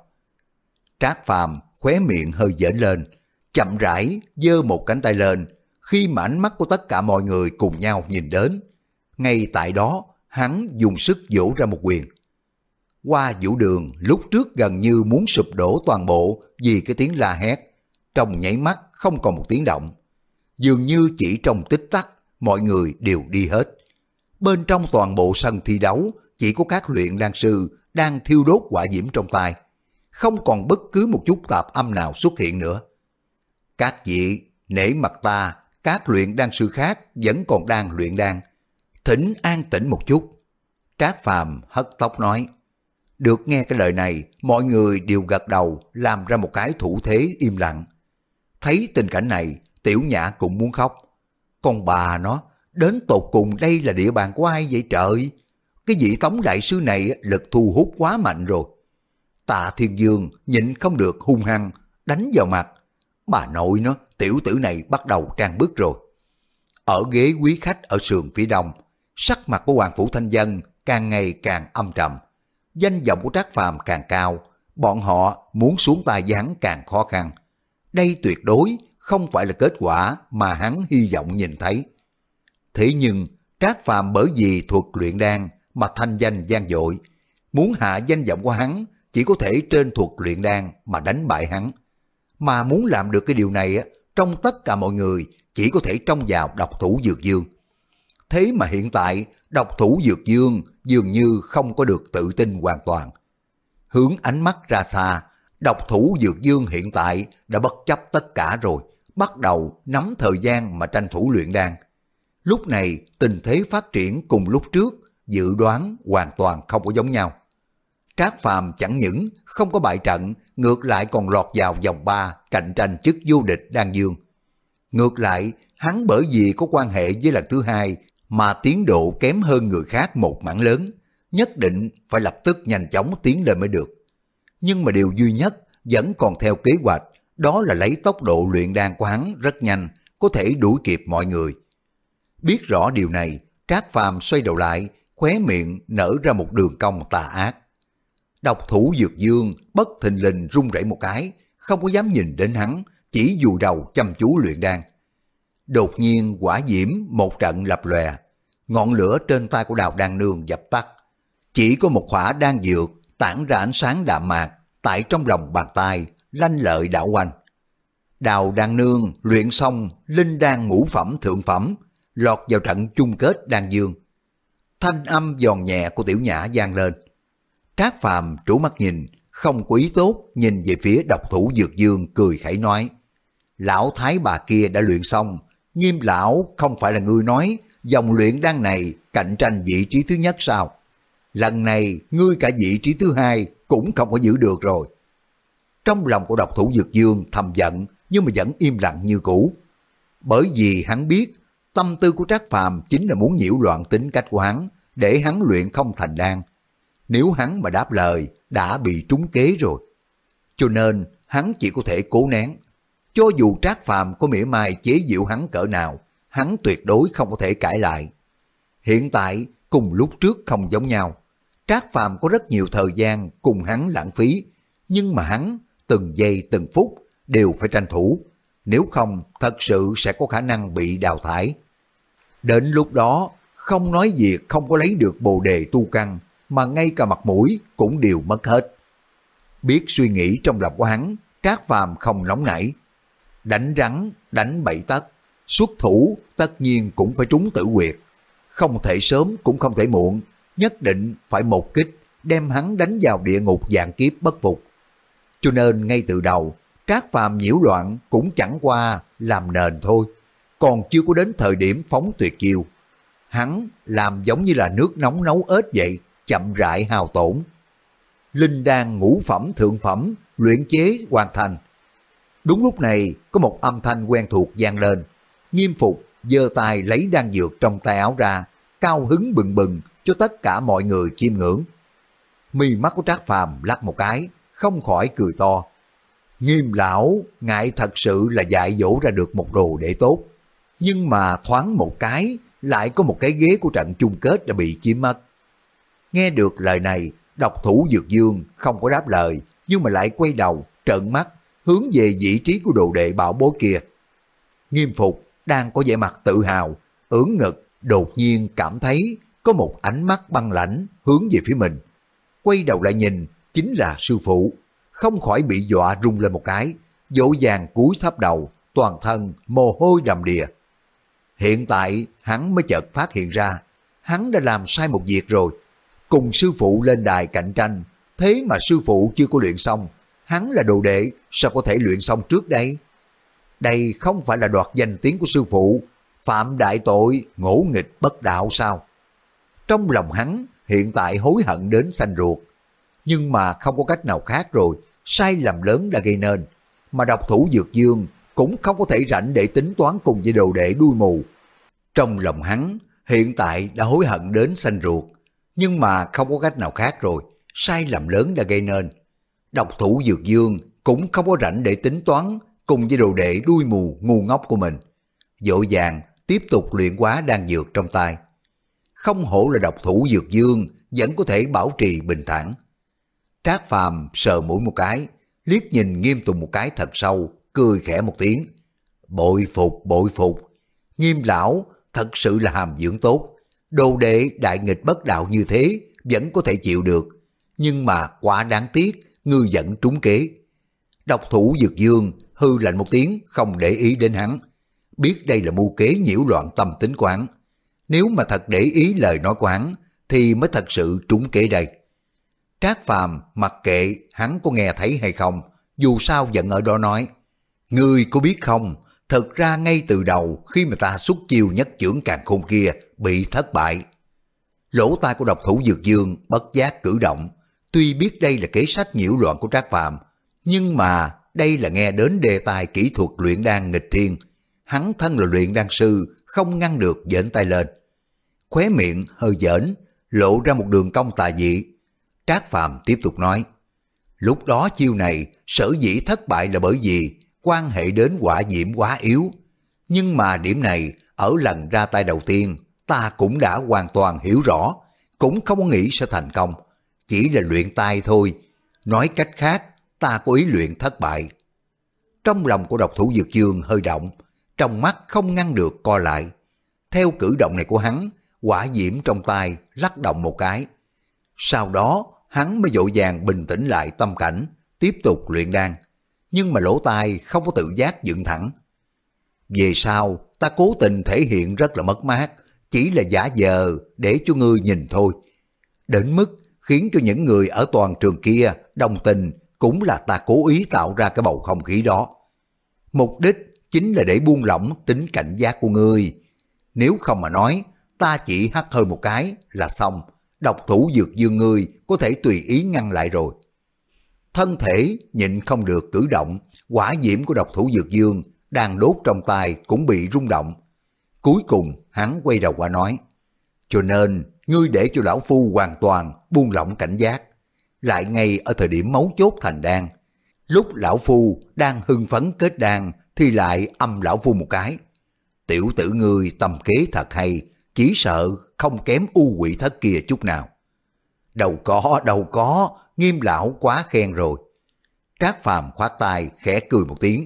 Trác Phàm khóe miệng hơi dễn lên, chậm rãi giơ một cánh tay lên, khi mà ánh mắt của tất cả mọi người cùng nhau nhìn đến. Ngay tại đó, hắn dùng sức vỗ ra một quyền. Qua vũ đường lúc trước gần như muốn sụp đổ toàn bộ vì cái tiếng la hét, trong nháy mắt không còn một tiếng động. Dường như chỉ trong tích tắc, mọi người đều đi hết. Bên trong toàn bộ sân thi đấu chỉ có các luyện đan sư đang thiêu đốt quả diễm trong tay. Không còn bất cứ một chút tạp âm nào xuất hiện nữa. Các vị, nể mặt ta, các luyện đan sư khác vẫn còn đang luyện đan. Thỉnh an tĩnh một chút. Trác Phàm hất tóc nói. Được nghe cái lời này, mọi người đều gật đầu làm ra một cái thủ thế im lặng. Thấy tình cảnh này, tiểu nhã cũng muốn khóc. Con bà nó, đến tột cùng đây là địa bàn của ai vậy trời? Cái vị tống đại sư này lực thu hút quá mạnh rồi. Tạ Thiên Dương nhịn không được hung hăng, đánh vào mặt. Bà nội nó, tiểu tử này bắt đầu trang bước rồi. Ở ghế quý khách ở sườn phía đông, sắc mặt của Hoàng Phủ Thanh Dân càng ngày càng âm trầm. Danh vọng của Trác Phàm càng cao, bọn họ muốn xuống tay gián càng khó khăn. Đây tuyệt đối không phải là kết quả mà hắn hy vọng nhìn thấy. Thế nhưng, Trác Phàm bởi vì thuộc luyện đan mà thanh danh gian dội, muốn hạ danh vọng của hắn chỉ có thể trên thuộc luyện đan mà đánh bại hắn. Mà muốn làm được cái điều này trong tất cả mọi người chỉ có thể trông vào độc thủ Dược Dương. Thế mà hiện tại độc thủ Dược Dương dường như không có được tự tin hoàn toàn. Hướng ánh mắt ra xa, độc thủ Dược Dương hiện tại đã bất chấp tất cả rồi, bắt đầu nắm thời gian mà tranh thủ luyện đan. Lúc này tình thế phát triển cùng lúc trước, dự đoán hoàn toàn không có giống nhau. Trác Phàm chẳng những không có bại trận, ngược lại còn lọt vào vòng 3 cạnh tranh chức vô địch đan dương. Ngược lại, hắn bởi vì có quan hệ với lần thứ hai mà tiến độ kém hơn người khác một mảng lớn, nhất định phải lập tức nhanh chóng tiến lên mới được. Nhưng mà điều duy nhất vẫn còn theo kế hoạch, đó là lấy tốc độ luyện đan của hắn rất nhanh, có thể đuổi kịp mọi người. Biết rõ điều này, Trác Phàm xoay đầu lại, khóe miệng nở ra một đường cong tà ác. Độc thủ dược dương bất thình lình run rẩy một cái, không có dám nhìn đến hắn, chỉ dù đầu chăm chú luyện đan. Đột nhiên quả diễm một trận lập lòe, ngọn lửa trên tay của đào đan nương dập tắt. Chỉ có một khỏa đan dược tản ra ánh sáng đạm mạc tại trong lòng bàn tay, lanh lợi đảo quanh. Đào đan nương luyện xong linh đan ngũ phẩm thượng phẩm, lọt vào trận chung kết đan dương. Thanh âm giòn nhẹ của tiểu nhã vang lên. Trác phàm trú mắt nhìn, không quý tốt nhìn về phía độc thủ dược dương cười khẩy nói. Lão thái bà kia đã luyện xong, nghiêm lão không phải là người nói dòng luyện đan này cạnh tranh vị trí thứ nhất sao? Lần này ngươi cả vị trí thứ hai cũng không có giữ được rồi. Trong lòng của độc thủ dược dương thầm giận nhưng mà vẫn im lặng như cũ. Bởi vì hắn biết tâm tư của Trác Phàm chính là muốn nhiễu loạn tính cách của hắn để hắn luyện không thành đan. Nếu hắn mà đáp lời đã bị trúng kế rồi. Cho nên hắn chỉ có thể cố nén. Cho dù Trác Phàm có mỉa mai chế giễu hắn cỡ nào, hắn tuyệt đối không có thể cãi lại. Hiện tại cùng lúc trước không giống nhau. Trác Phàm có rất nhiều thời gian cùng hắn lãng phí, nhưng mà hắn từng giây từng phút đều phải tranh thủ, nếu không thật sự sẽ có khả năng bị đào thải. Đến lúc đó, không nói việc không có lấy được bồ đề tu căn, mà ngay cả mặt mũi cũng đều mất hết. Biết suy nghĩ trong lòng của hắn, Trác Phàm không nóng nảy. Đánh rắn, đánh bậy tất, xuất thủ tất nhiên cũng phải trúng tử quyệt. Không thể sớm cũng không thể muộn, nhất định phải một kích đem hắn đánh vào địa ngục dạng kiếp bất phục. Cho nên ngay từ đầu, Trác Phàm nhiễu loạn cũng chẳng qua làm nền thôi, còn chưa có đến thời điểm phóng tuyệt chiêu. Hắn làm giống như là nước nóng nấu ếch vậy, chậm rãi hào tổn. Linh đan ngũ phẩm thượng phẩm, luyện chế hoàn thành. Đúng lúc này, có một âm thanh quen thuộc vang lên. Nghiêm phục, giơ tay lấy đan dược trong tay áo ra, cao hứng bừng bừng cho tất cả mọi người chiêm ngưỡng. Mi mắt của Trác Phàm lắc một cái, không khỏi cười to. Nghiêm lão, ngại thật sự là dạy dỗ ra được một đồ để tốt. Nhưng mà thoáng một cái, lại có một cái ghế của trận chung kết đã bị chiếm mất. Nghe được lời này, độc thủ Dược Dương không có đáp lời, nhưng mà lại quay đầu, trợn mắt, hướng về vị trí của đồ đệ bảo bối kia. Nghiêm phục, đang có vẻ mặt tự hào, ưỡn ngực, đột nhiên cảm thấy có một ánh mắt băng lãnh hướng về phía mình. Quay đầu lại nhìn, chính là sư phụ, không khỏi bị dọa rung lên một cái, dỗ dàng cúi thấp đầu, toàn thân mồ hôi đầm đìa. Hiện tại hắn mới chợt phát hiện ra, hắn đã làm sai một việc rồi. Cùng sư phụ lên đài cạnh tranh, thế mà sư phụ chưa có luyện xong, hắn là đồ đệ, sao có thể luyện xong trước đây? Đây không phải là đoạt danh tiếng của sư phụ, phạm đại tội, ngỗ nghịch bất đạo sao? Trong lòng hắn hiện tại hối hận đến xanh ruột, nhưng mà không có cách nào khác rồi, sai lầm lớn đã gây nên, mà độc thủ dược dương cũng không có thể rảnh để tính toán cùng với đồ đệ đuôi mù. Trong lòng hắn hiện tại đã hối hận đến xanh ruột, nhưng mà không có cách nào khác rồi, sai lầm lớn đã gây nên. Độc thủ dược dương cũng không có rảnh để tính toán cùng với đồ đệ đuôi mù ngu ngốc của mình. Dội vàng tiếp tục luyện quá đang dược trong tay. Không hổ là độc thủ dược dương vẫn có thể bảo trì bình thản. Trác phàm sờ mũi một cái, liếc nhìn nghiêm tùng một cái thật sâu, cười khẽ một tiếng. Bội phục, bội phục. Nghiêm lão thật sự là hàm dưỡng tốt. Đồ đệ đại nghịch bất đạo như thế vẫn có thể chịu được. Nhưng mà quá đáng tiếc, ngư dẫn trúng kế. Độc thủ dược dương hư lạnh một tiếng không để ý đến hắn. Biết đây là mưu kế nhiễu loạn tâm tính quán. Nếu mà thật để ý lời nói của hắn thì mới thật sự trúng kế đây. Trác Phàm mặc kệ hắn có nghe thấy hay không, dù sao vẫn ở đó nói. Ngươi có biết không, thật ra ngay từ đầu khi mà ta xuất chiêu nhất trưởng càng khôn kia bị thất bại. Lỗ tai của độc thủ Dược Dương bất giác cử động, tuy biết đây là kế sách nhiễu loạn của Trác Phàm, nhưng mà đây là nghe đến đề tài kỹ thuật luyện đan nghịch thiên. Hắn thân là luyện đan sư, không ngăn được dễn tay lên. Khóe miệng hơi giỡn, lộ ra một đường cong tà dị. Trác Phàm tiếp tục nói, lúc đó chiêu này sở dĩ thất bại là bởi vì quan hệ đến quả diễm quá yếu. Nhưng mà điểm này ở lần ra tay đầu tiên ta cũng đã hoàn toàn hiểu rõ, cũng không nghĩ sẽ thành công. Chỉ là luyện tay thôi. Nói cách khác, ta có ý luyện thất bại. Trong lòng của độc thủ dược dương hơi động, trong mắt không ngăn được co lại. Theo cử động này của hắn, quả diễm trong tay lắc động một cái. Sau đó, hắn mới dội vàng bình tĩnh lại tâm cảnh, tiếp tục luyện đan. Nhưng mà lỗ tai không có tự giác dựng thẳng. Về sau, ta cố tình thể hiện rất là mất mát, chỉ là giả vờ để cho ngươi nhìn thôi. Đến mức khiến cho những người ở toàn trường kia đồng tình cũng là ta cố ý tạo ra cái bầu không khí đó. Mục đích chính là để buông lỏng tính cảnh giác của ngươi. Nếu không mà nói, ta chỉ hắt hơi một cái là xong, độc thủ dược dương ngươi có thể tùy ý ngăn lại rồi. Thân thể nhịn không được cử động, quả diễm của độc thủ dược dương đang đốt trong tay cũng bị rung động. Cuối cùng hắn quay đầu qua nói, cho nên ngươi để cho lão phu hoàn toàn buông lỏng cảnh giác, lại ngay ở thời điểm mấu chốt thành đan. Lúc lão phu đang hưng phấn kết đan thì lại âm lão phu một cái. Tiểu tử ngươi tâm kế thật hay, chỉ sợ không kém u quỷ thất kia chút nào. Đâu có, đâu có, nghiêm lão quá khen rồi. Trác phàm khoát tay khẽ cười một tiếng,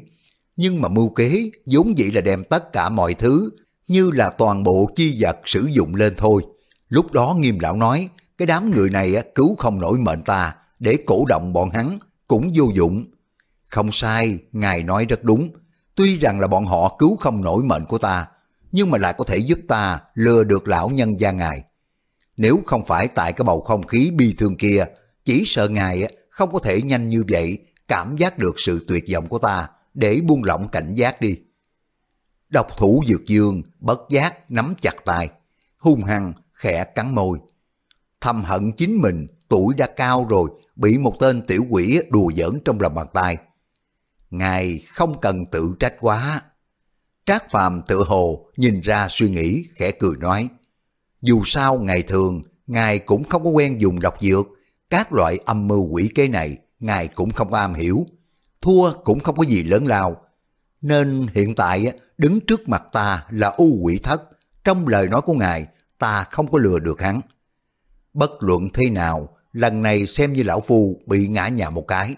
nhưng mà mưu kế vốn dĩ là đem tất cả mọi thứ như là toàn bộ chi vật sử dụng lên thôi. Lúc đó nghiêm lão nói, cái đám người này cứu không nổi mệnh ta, để cổ động bọn hắn, cũng vô dụng. Không sai, ngài nói rất đúng. Tuy rằng là bọn họ cứu không nổi mệnh của ta, nhưng mà lại có thể giúp ta lừa được lão nhân gia ngài. Nếu không phải tại cái bầu không khí bi thương kia, chỉ sợ ngài không có thể nhanh như vậy cảm giác được sự tuyệt vọng của ta để buông lỏng cảnh giác đi. Độc thủ dược dương bất giác nắm chặt tay, hung hăng khẽ cắn môi. Thầm hận chính mình tuổi đã cao rồi bị một tên tiểu quỷ đùa giỡn trong lòng bàn tay. Ngài không cần tự trách quá. Trác Phàm tự hồ nhìn ra suy nghĩ khẽ cười nói. Dù sao ngày thường Ngài cũng không có quen dùng độc dược, các loại âm mưu quỷ kế này Ngài cũng không am hiểu. Thua cũng không có gì lớn lao. Nên hiện tại đứng trước mặt ta là u quỷ thất. Trong lời nói của Ngài ta không có lừa được hắn. Bất luận thế nào, lần này xem như lão phu bị ngã nhà một cái.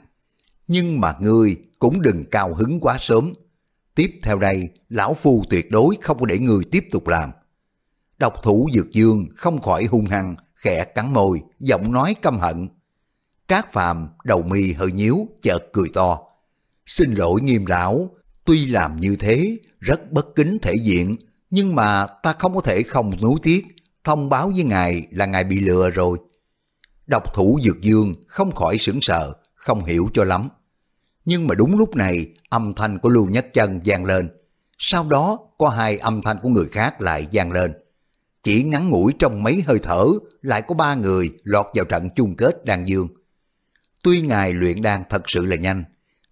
Nhưng mà ngươi cũng đừng cao hứng quá sớm. Tiếp theo đây, lão phu tuyệt đối không có để người tiếp tục làm. Độc thủ dược dương không khỏi hung hăng, khẽ cắn môi, giọng nói căm hận. Trác phàm đầu mi hơi nhíu, chợt cười to. Xin lỗi nghiêm lão, tuy làm như thế, rất bất kính thể diện, nhưng mà ta không có thể không nuối tiếc, thông báo với ngài là ngài bị lừa rồi. Độc thủ dược dương không khỏi sững sờ, không hiểu cho lắm. Nhưng mà đúng lúc này, âm thanh của Lưu Nhất Chân vang lên. Sau đó có hai âm thanh của người khác lại vang lên. Chỉ ngắn ngủi trong mấy hơi thở, lại có ba người lọt vào trận chung kết đan dương. Tuy ngài luyện đan thật sự là nhanh,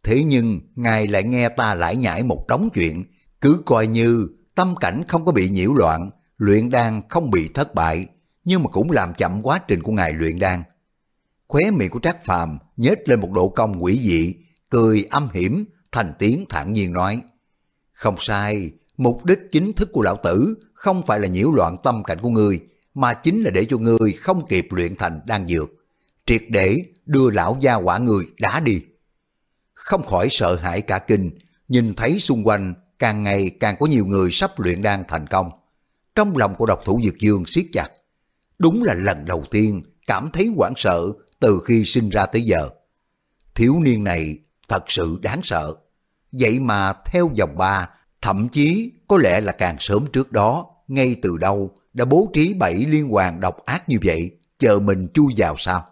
thế nhưng ngài lại nghe ta lải nhải một đống chuyện, cứ coi như tâm cảnh không có bị nhiễu loạn, luyện đan không bị thất bại, nhưng mà cũng làm chậm quá trình của ngài luyện đan. Khóe miệng của Trác Phàm nhếch lên một độ cong quỷ dị, cười âm hiểm, thành tiếng thản nhiên nói. Không sai, mục đích chính thức của lão tử không phải là nhiễu loạn tâm cảnh của ngươi, mà chính là để cho ngươi không kịp luyện thành đan dược. Triệt để đưa lão gia quả người đã đi. Không khỏi sợ hãi cả kinh, nhìn thấy xung quanh càng ngày càng có nhiều người sắp luyện đan thành công. Trong lòng của độc thủ Dược Dương siết chặt. Đúng là lần đầu tiên cảm thấy hoảng sợ từ khi sinh ra tới giờ. Thiếu niên này thật sự đáng sợ. Vậy mà theo dòng ba, thậm chí có lẽ là càng sớm trước đó, ngay từ đâu đã bố trí bảy liên hoàn độc ác như vậy, chờ mình chui vào sao?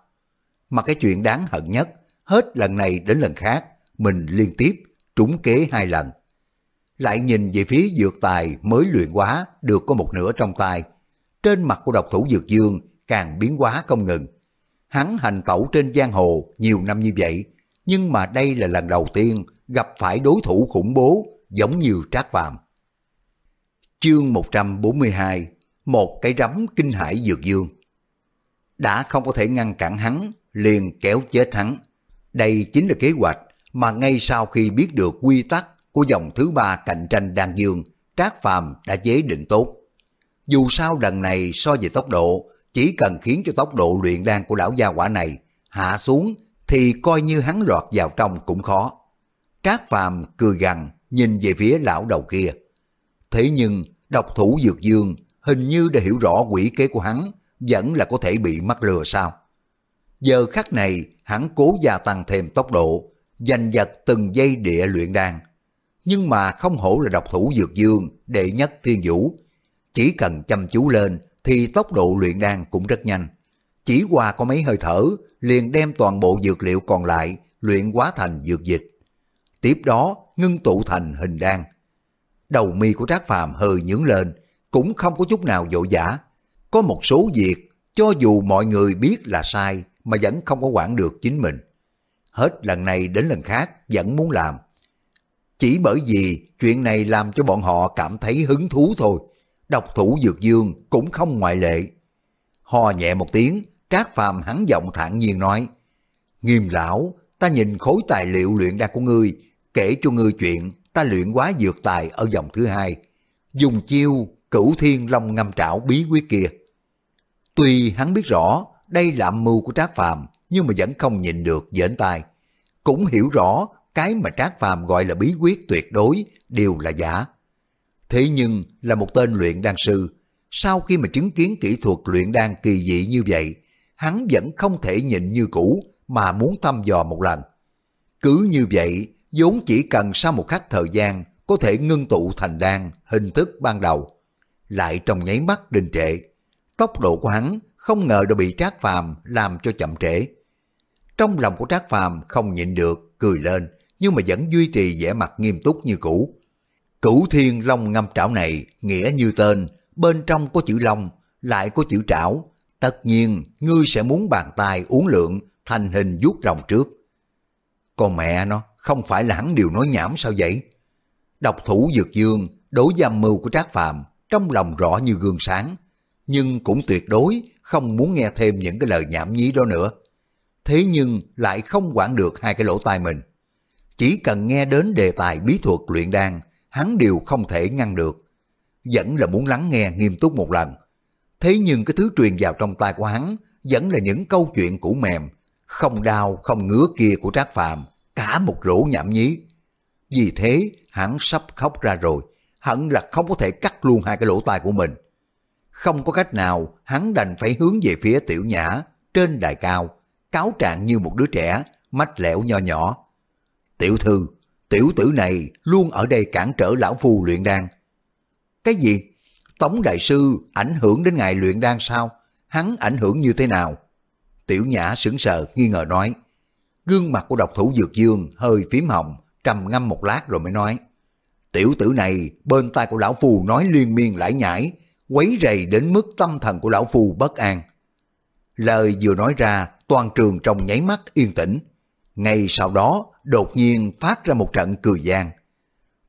Mà cái chuyện đáng hận nhất, hết lần này đến lần khác, mình liên tiếp trúng kế hai lần. Lại nhìn về phía dược tài mới luyện quá được có một nửa trong tay. Trên mặt của độc thủ dược dương càng biến hóa không ngừng. Hắn hành tẩu trên giang hồ nhiều năm như vậy, nhưng mà đây là lần đầu tiên gặp phải đối thủ khủng bố giống như Trác Phàm. Chương 142 Một cái rắm kinh hải dược dương Đã không có thể ngăn cản hắn, liền kéo chết hắn. Đây chính là kế hoạch mà ngay sau khi biết được quy tắc của dòng thứ ba cạnh tranh đan dương, Trác Phàm đã chế định tốt. Dù sao lần này so về tốc độ, chỉ cần khiến cho tốc độ luyện đan của lão gia quả này hạ xuống thì coi như hắn lọt vào trong cũng khó. Trác Phàm cười gằn nhìn về phía lão đầu kia. Thế nhưng độc thủ dược dương hình như đã hiểu rõ quỷ kế của hắn vẫn là có thể bị mắc lừa sao. Giờ khắc này hắn cố gia tăng thêm tốc độ, giành giật từng giây địa luyện đan. Nhưng mà không hổ là độc thủ dược dương, đệ nhất thiên vũ. Chỉ cần chăm chú lên thì tốc độ luyện đan cũng rất nhanh. Chỉ qua có mấy hơi thở, liền đem toàn bộ dược liệu còn lại luyện hóa thành dược dịch. Tiếp đó ngưng tụ thành hình đan. Đầu mi của Trác Phàm hơi nhướng lên, cũng không có chút nào vội dã. Có một số việc, cho dù mọi người biết là sai, mà vẫn không có quản được chính mình. Hết lần này đến lần khác vẫn muốn làm. Chỉ bởi vì chuyện này làm cho bọn họ cảm thấy hứng thú thôi. Độc thủ Dược Dương cũng không ngoại lệ. Ho nhẹ một tiếng, Trác Phàm hắn giọng thản nhiên nói, Nghiêm lão, ta nhìn khối tài liệu luyện đan của ngươi, kể cho ngươi chuyện ta luyện quá dược tài ở dòng thứ hai, dùng chiêu cửu thiên long ngâm trảo bí quyết kia. Tuy hắn biết rõ đây là âm mưu của Trác Phàm nhưng mà vẫn không nhìn được dễn tai. Cũng hiểu rõ cái mà Trác Phàm gọi là bí quyết tuyệt đối đều là giả. Thế nhưng là một tên luyện đan sư, sau khi mà chứng kiến kỹ thuật luyện đan kỳ dị như vậy, hắn vẫn không thể nhịn như cũ mà muốn thăm dò một lần. Cứ như vậy, vốn chỉ cần sau một khắc thời gian có thể ngưng tụ thành đan hình thức ban đầu. Lại trong nháy mắt đình trệ, tốc độ của hắn không ngờ đã bị Trác Phàm làm cho chậm trễ. Trong lòng của Trác Phàm không nhịn được, cười lên, nhưng mà vẫn duy trì vẻ mặt nghiêm túc như cũ. Cửu thiên long ngâm trảo này nghĩa như tên, bên trong có chữ long, lại có chữ trảo. Tất nhiên, ngươi sẽ muốn bàn tay uống lượng thành hình vuốt rồng trước. Còn mẹ nó, không phải là hắn điều nói nhảm sao vậy? Độc thủ dược dương, đối giam mưu của Trác Phàm trong lòng rõ như gương sáng, nhưng cũng tuyệt đối không muốn nghe thêm những cái lời nhảm nhí đó nữa. Thế nhưng lại không quản được hai cái lỗ tai mình. Chỉ cần nghe đến đề tài bí thuật luyện đan, hắn đều không thể ngăn được. Vẫn là muốn lắng nghe nghiêm túc một lần. Thế nhưng cái thứ truyền vào trong tai của hắn vẫn là những câu chuyện cũ mềm, không đau không ngứa kia của Trác Phàm cả một rổ nhảm nhí. Vì thế hắn sắp khóc ra rồi, hận là không có thể cắt luôn hai cái lỗ tai của mình. Không có cách nào, hắn đành phải hướng về phía tiểu nhã, trên đài cao, cáo trạng như một đứa trẻ, mách lẻo nho nhỏ. Tiểu thư, tiểu tử này luôn ở đây cản trở lão phu luyện đan. Cái gì? Tống đại sư ảnh hưởng đến ngài luyện đan sao? Hắn ảnh hưởng như thế nào? Tiểu nhã sững sờ nghi ngờ nói. Gương mặt của độc thủ dược dương hơi phím hồng, trầm ngâm một lát rồi mới nói. Tiểu tử này bên tai của lão phù nói liên miên lải nhải, quấy rầy đến mức tâm thần của lão phù bất an. Lời vừa nói ra, toàn trường trong nháy mắt yên tĩnh. Ngay sau đó, đột nhiên phát ra một trận cười gian.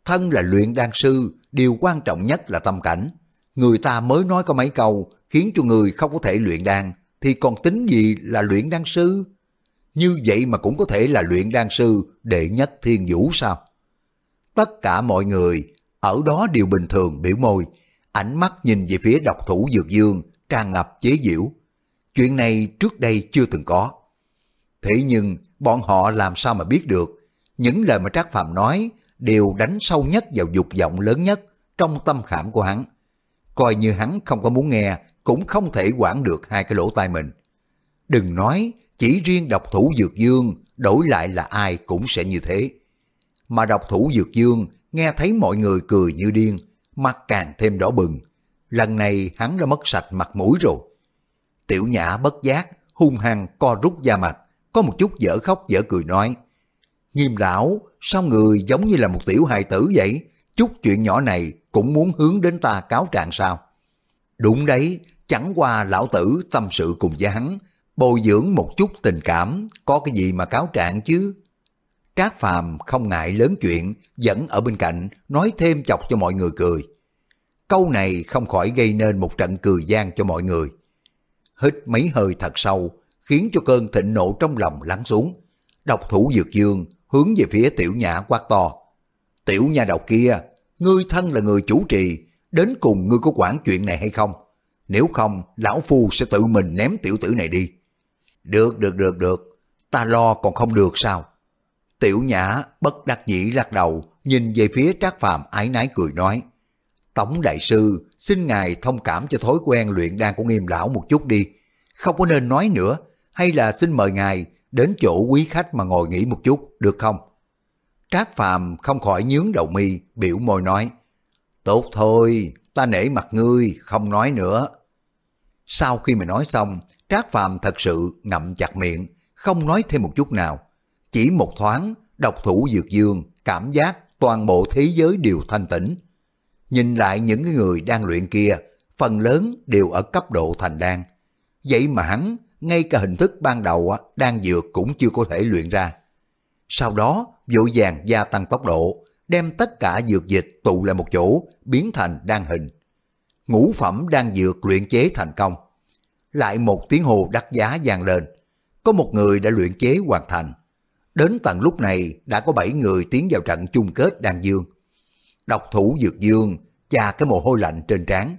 Thân là luyện đan sư, điều quan trọng nhất là tâm cảnh. Người ta mới nói có mấy câu, khiến cho người không có thể luyện đan, thì còn tính gì là luyện đan sư? Như vậy mà cũng có thể là luyện đan sư đệ nhất thiên vũ sao? Tất cả mọi người ở đó đều bình thường biểu môi, ánh mắt nhìn về phía độc thủ dược dương tràn ngập chế giễu. Chuyện này trước đây chưa từng có. Thế nhưng bọn họ làm sao mà biết được những lời mà Trác Phàm nói đều đánh sâu nhất vào dục vọng lớn nhất trong tâm khảm của hắn. Coi như hắn không có muốn nghe cũng không thể quản được hai cái lỗ tai mình. Đừng nói chỉ riêng độc thủ dược dương đổi lại là ai cũng sẽ như thế. Mà độc thủ Dược Dương nghe thấy mọi người cười như điên, mặt càng thêm đỏ bừng. Lần này hắn đã mất sạch mặt mũi rồi. Tiểu Nhã bất giác, hung hăng co rút da mặt, có một chút dở khóc dở cười nói. Nghiêm lão, sao người giống như là một tiểu hài tử vậy? Chút chuyện nhỏ này cũng muốn hướng đến ta cáo trạng sao? Đúng đấy, chẳng qua lão tử tâm sự cùng với hắn, bồi dưỡng một chút tình cảm, có cái gì mà cáo trạng chứ? Trác Phàm không ngại lớn chuyện, vẫn ở bên cạnh, nói thêm chọc cho mọi người cười. Câu này không khỏi gây nên một trận cười gian cho mọi người. Hít mấy hơi thật sâu, khiến cho cơn thịnh nộ trong lòng lắng xuống. Độc thủ dược dương hướng về phía tiểu nhã quát to. Tiểu nha đầu kia, ngươi thân là người chủ trì, đến cùng ngươi có quản chuyện này hay không? Nếu không, lão phu sẽ tự mình ném tiểu tử này đi. Được, được, được, được, ta lo còn không được sao? Tiểu nhã bất đắc dĩ lắc đầu, nhìn về phía trác phàm ái nái cười nói. tổng đại sư, xin ngài thông cảm cho thói quen luyện đan của nghiêm lão một chút đi. Không có nên nói nữa, hay là xin mời ngài đến chỗ quý khách mà ngồi nghỉ một chút, được không? Trác Phàm không khỏi nhướng đầu mi, biểu môi nói, Tốt thôi, ta nể mặt ngươi, không nói nữa. Sau khi mà nói xong, Trác Phàm thật sự ngậm chặt miệng, không nói thêm một chút nào. Chỉ một thoáng, độc thủ dược dương, cảm giác toàn bộ thế giới đều thanh tĩnh. Nhìn lại những người đang luyện kia, phần lớn đều ở cấp độ thành đan. Vậy mà hắn ngay cả hình thức ban đầu đang dược cũng chưa có thể luyện ra. Sau đó, vội vàng gia tăng tốc độ, đem tất cả dược dịch tụ lại một chỗ, biến thành đan hình. Ngũ phẩm đang dược luyện chế thành công. Lại một tiếng hồ đắt giá vang lên. Có một người đã luyện chế hoàn thành. Đến tận lúc này đã có 7 người tiến vào trận chung kết đan dương. Độc thủ dược dương, cha cái mồ hôi lạnh trên trán.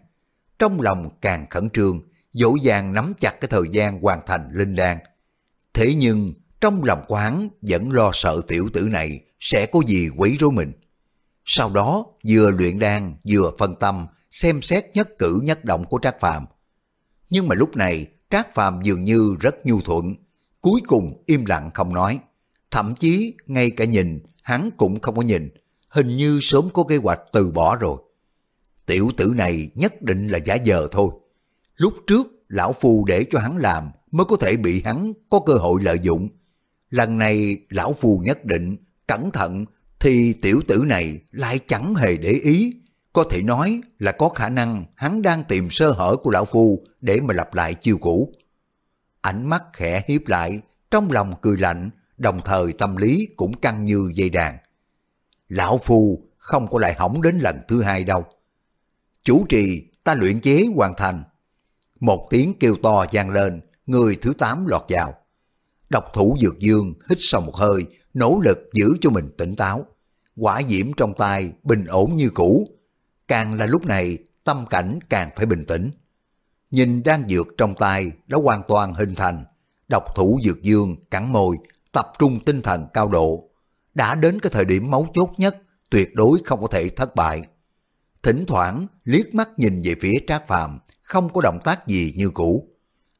Trong lòng càng khẩn trương, dỗ dàng nắm chặt cái thời gian hoàn thành linh đan. Thế nhưng, trong lòng quán vẫn lo sợ tiểu tử này sẽ có gì quấy rối mình. Sau đó, vừa luyện đan, vừa phân tâm, xem xét nhất cử nhất động của Trác Phàm. Nhưng mà lúc này, Trác Phàm dường như rất nhu thuận, cuối cùng im lặng không nói. Thậm chí, ngay cả nhìn, hắn cũng không có nhìn, hình như sớm có kế hoạch từ bỏ rồi. Tiểu tử này nhất định là giả giờ thôi. Lúc trước, lão phu để cho hắn làm mới có thể bị hắn có cơ hội lợi dụng. Lần này, lão phù nhất định, cẩn thận, thì tiểu tử này lại chẳng hề để ý. Có thể nói là có khả năng hắn đang tìm sơ hở của lão phu để mà lặp lại chiêu cũ. Ánh mắt khẽ hiếp lại, trong lòng cười lạnh, đồng thời tâm lý cũng căng như dây đàn. Lão phu không có lại hỏng đến lần thứ hai đâu. Chủ trì ta luyện chế hoàn thành, một tiếng kêu to vang lên, người thứ tám lọt vào. Độc thủ dược dương hít sâu một hơi, nỗ lực giữ cho mình tỉnh táo. Quả diễm trong tay bình ổn như cũ. Càng là lúc này, tâm cảnh càng phải bình tĩnh. Nhìn đang dược trong tay đã hoàn toàn hình thành. Độc thủ dược dương cắn môi, tập trung tinh thần cao độ. Đã đến cái thời điểm máu chốt nhất, tuyệt đối không có thể thất bại. Thỉnh thoảng liếc mắt nhìn về phía Trác Phàm, không có động tác gì như cũ.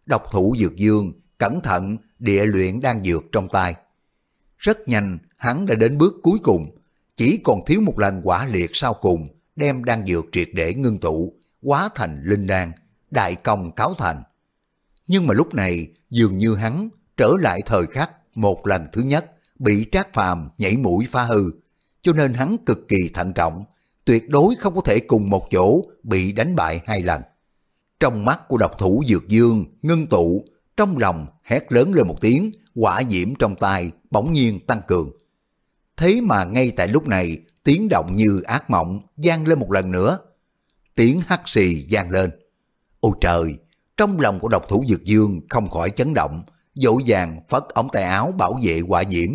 Độc thủ dược dương, cẩn thận địa luyện đang dược trong tay. Rất nhanh, hắn đã đến bước cuối cùng, chỉ còn thiếu một lần quả liệt sau cùng, đem đan dược triệt để ngưng tụ, hóa thành linh đan, đại công cáo thành. Nhưng mà lúc này, dường như hắn trở lại thời khắc một lần thứ nhất, bị trác phàm nhảy mũi phá hư, cho nên hắn cực kỳ thận trọng, tuyệt đối không có thể cùng một chỗ bị đánh bại hai lần. Trong mắt của độc thủ Dược Dương ngưng tụ, trong lòng hét lớn lên một tiếng, quả diễm trong tay bỗng nhiên tăng cường. Thế mà ngay tại lúc này, tiếng động như ác mộng gian lên một lần nữa. Tiếng hắt xì gian lên. Ôi trời, trong lòng của độc thủ Dược Dương không khỏi chấn động, dỗ dàng phất ống tay áo bảo vệ quả diễm,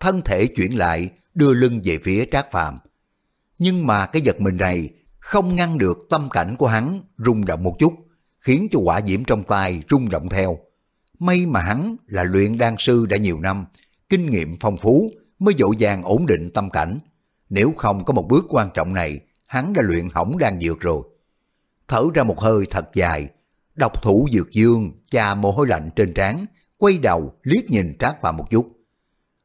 thân thể chuyển lại, đưa lưng về phía Trác Phàm. Nhưng mà cái giật mình này không ngăn được tâm cảnh của hắn rung động một chút, khiến cho quả diễm trong tay rung động theo. May mà hắn là luyện đan sư đã nhiều năm, kinh nghiệm phong phú mới dỗ dàng ổn định tâm cảnh. Nếu không có một bước quan trọng này, hắn đã luyện hỏng đan dược rồi. Thở ra một hơi thật dài, độc thủ dược dương chà mồ hôi lạnh trên trán, quay đầu liếc nhìn Trác Phàm một chút.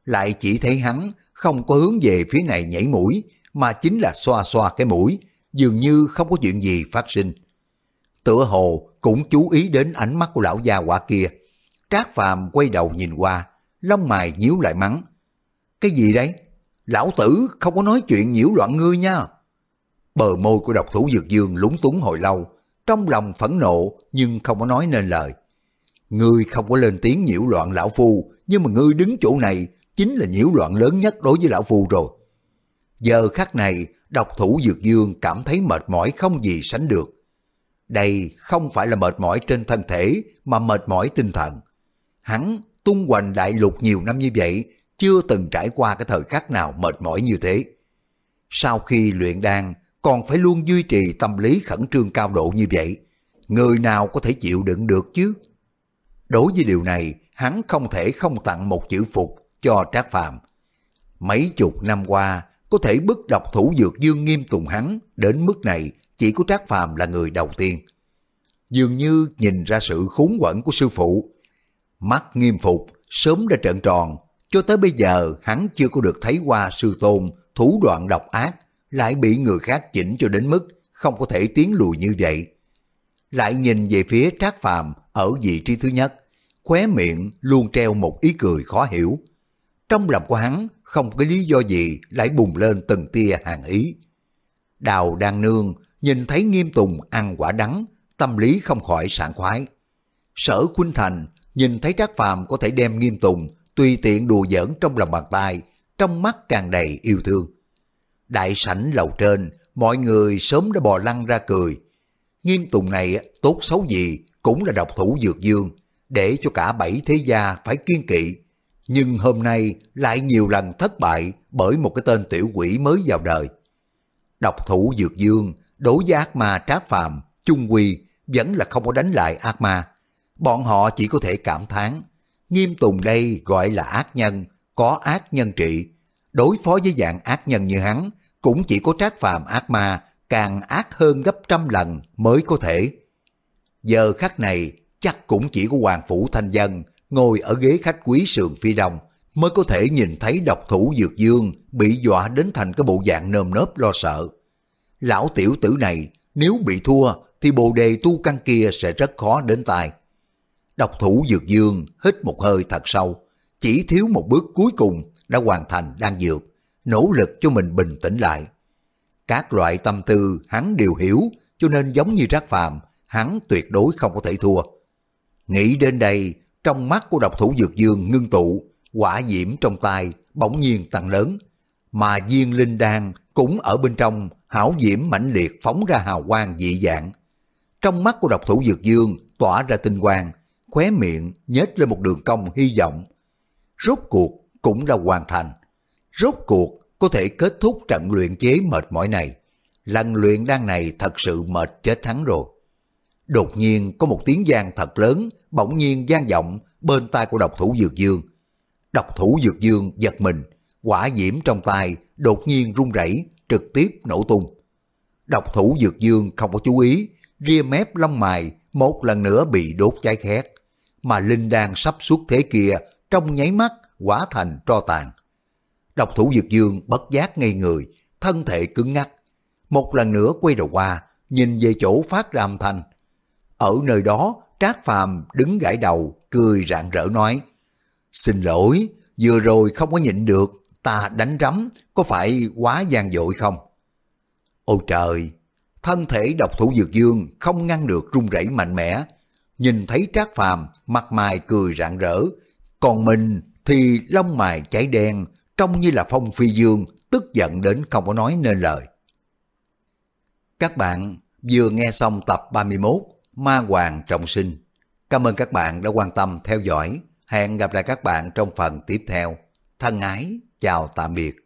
lại chỉ thấy hắn không có hướng về phía này nhảy mũi, mà chính là xoa xoa cái mũi, dường như không có chuyện gì phát sinh. Tựa hồ cũng chú ý đến ánh mắt của lão già quả kia. Trác Phàm quay đầu nhìn qua, lông mày nhíu lại mắng. Cái gì đấy? Lão tử không có nói chuyện nhiễu loạn ngươi nha. Bờ môi của độc thủ dược dương lúng túng hồi lâu, trong lòng phẫn nộ nhưng không có nói nên lời. Ngươi không có lên tiếng nhiễu loạn lão phu, nhưng mà ngươi đứng chỗ này chính là nhiễu loạn lớn nhất đối với lão phu rồi. Giờ khắc này, độc thủ dược dương cảm thấy mệt mỏi không gì sánh được. Đây không phải là mệt mỏi trên thân thể mà mệt mỏi tinh thần. Hắn tung hoành đại lục nhiều năm như vậy, chưa từng trải qua cái thời khắc nào mệt mỏi như thế. Sau khi luyện đan, còn phải luôn duy trì tâm lý khẩn trương cao độ như vậy. Người nào có thể chịu đựng được chứ? Đối với điều này, hắn không thể không tặng một chữ phục cho Trác Phàm. Mấy chục năm qua, có thể bức độc thủ dược dương nghiêm tùng hắn đến mức này chỉ có Trác Phàm là người đầu tiên. Dường như nhìn ra sự khốn quẩn của sư phụ. Mắt nghiêm phục, sớm đã trợn tròn, cho tới bây giờ hắn chưa có được thấy qua sư tôn thủ đoạn độc ác, lại bị người khác chỉnh cho đến mức không có thể tiến lùi như vậy. Lại nhìn về phía Trác Phàm ở vị trí thứ nhất, khóe miệng luôn treo một ý cười khó hiểu. Trong lòng của hắn không có lý do gì lại bùng lên từng tia hàng ý. Đào đang nương nhìn thấy nghiêm tùng ăn quả đắng, tâm lý không khỏi sảng khoái. Sở Khuynh Thành nhìn thấy Trác Phàm có thể đem nghiêm tùng tùy tiện đùa giỡn trong lòng bàn tay, trong mắt tràn đầy yêu thương. Đại sảnh lầu trên, mọi người sớm đã bò lăn ra cười. Nghiêm tùng này tốt xấu gì cũng là độc thủ dược dương, để cho cả bảy thế gia phải kiên kỵ. Nhưng hôm nay lại nhiều lần thất bại bởi một cái tên tiểu quỷ mới vào đời. Độc thủ dược dương đối với ác ma trác phàm, chung quy vẫn là không có đánh lại ác ma. Bọn họ chỉ có thể cảm thán. Nghiêm Tùng đây gọi là ác nhân, có ác nhân trị. Đối phó với dạng ác nhân như hắn, cũng chỉ có trác phàm ác ma càng ác hơn gấp trăm lần mới có thể. Giờ khắc này, chắc cũng chỉ có Hoàng Phủ Thanh Dân ngồi ở ghế khách quý sườn phi đông mới có thể nhìn thấy độc thủ Dược Dương bị dọa đến thành cái bộ dạng nơm nớp lo sợ. Lão tiểu tử này nếu bị thua thì bồ đề tu căn kia sẽ rất khó đến tài. Độc thủ Dược Dương hít một hơi thật sâu, chỉ thiếu một bước cuối cùng đã hoàn thành đang dược, nỗ lực cho mình bình tĩnh lại. Các loại tâm tư hắn đều hiểu, cho nên giống như rác phàm, hắn tuyệt đối không có thể thua. Nghĩ đến đây, trong mắt của độc thủ Dược Dương ngưng tụ, quả diễm trong tay bỗng nhiên tăng lớn, mà viên linh đan cũng ở bên trong hảo diễm mãnh liệt phóng ra hào quang dị dạng. Trong mắt của độc thủ Dược Dương tỏa ra tinh quang, khóe miệng nhếch lên một đường cong hy vọng. Rốt cuộc cũng đã hoàn thành. Rốt cuộc có thể kết thúc trận luyện chế mệt mỏi này. Lần luyện đan này thật sự mệt chết thắng rồi. Đột nhiên có một tiếng giang thật lớn, bỗng nhiên gian vọng bên tai của độc thủ Dược Dương. Độc thủ Dược Dương giật mình, quả diễm trong tay đột nhiên rung rẩy, trực tiếp nổ tung. Độc thủ Dược Dương không có chú ý, ria mép lông mài một lần nữa bị đốt cháy khét, mà linh đan sắp xuất thế kia trong nháy mắt quả thành tro tàn. Độc thủ Dược Dương bất giác ngây người, thân thể cứng ngắc. Một lần nữa quay đầu qua, nhìn về chỗ phát ra âm thanh. Ở nơi đó, Trác Phàm đứng gãi đầu, cười rạng rỡ nói, Xin lỗi, vừa rồi không có nhịn được, ta đánh rắm, có phải quá gian dội không? Ôi trời, thân thể độc thủ dược dương không ngăn được run rẩy mạnh mẽ, nhìn thấy Trác Phàm mặt mày cười rạng rỡ, còn mình thì lông mày cháy đen, trông như là phong phi dương, tức giận đến không có nói nên lời. Các bạn vừa nghe xong tập 31 Ma Hoàng Trọng Sinh. Cảm ơn các bạn đã quan tâm theo dõi. Hẹn gặp lại các bạn trong phần tiếp theo. Thân ái, chào tạm biệt.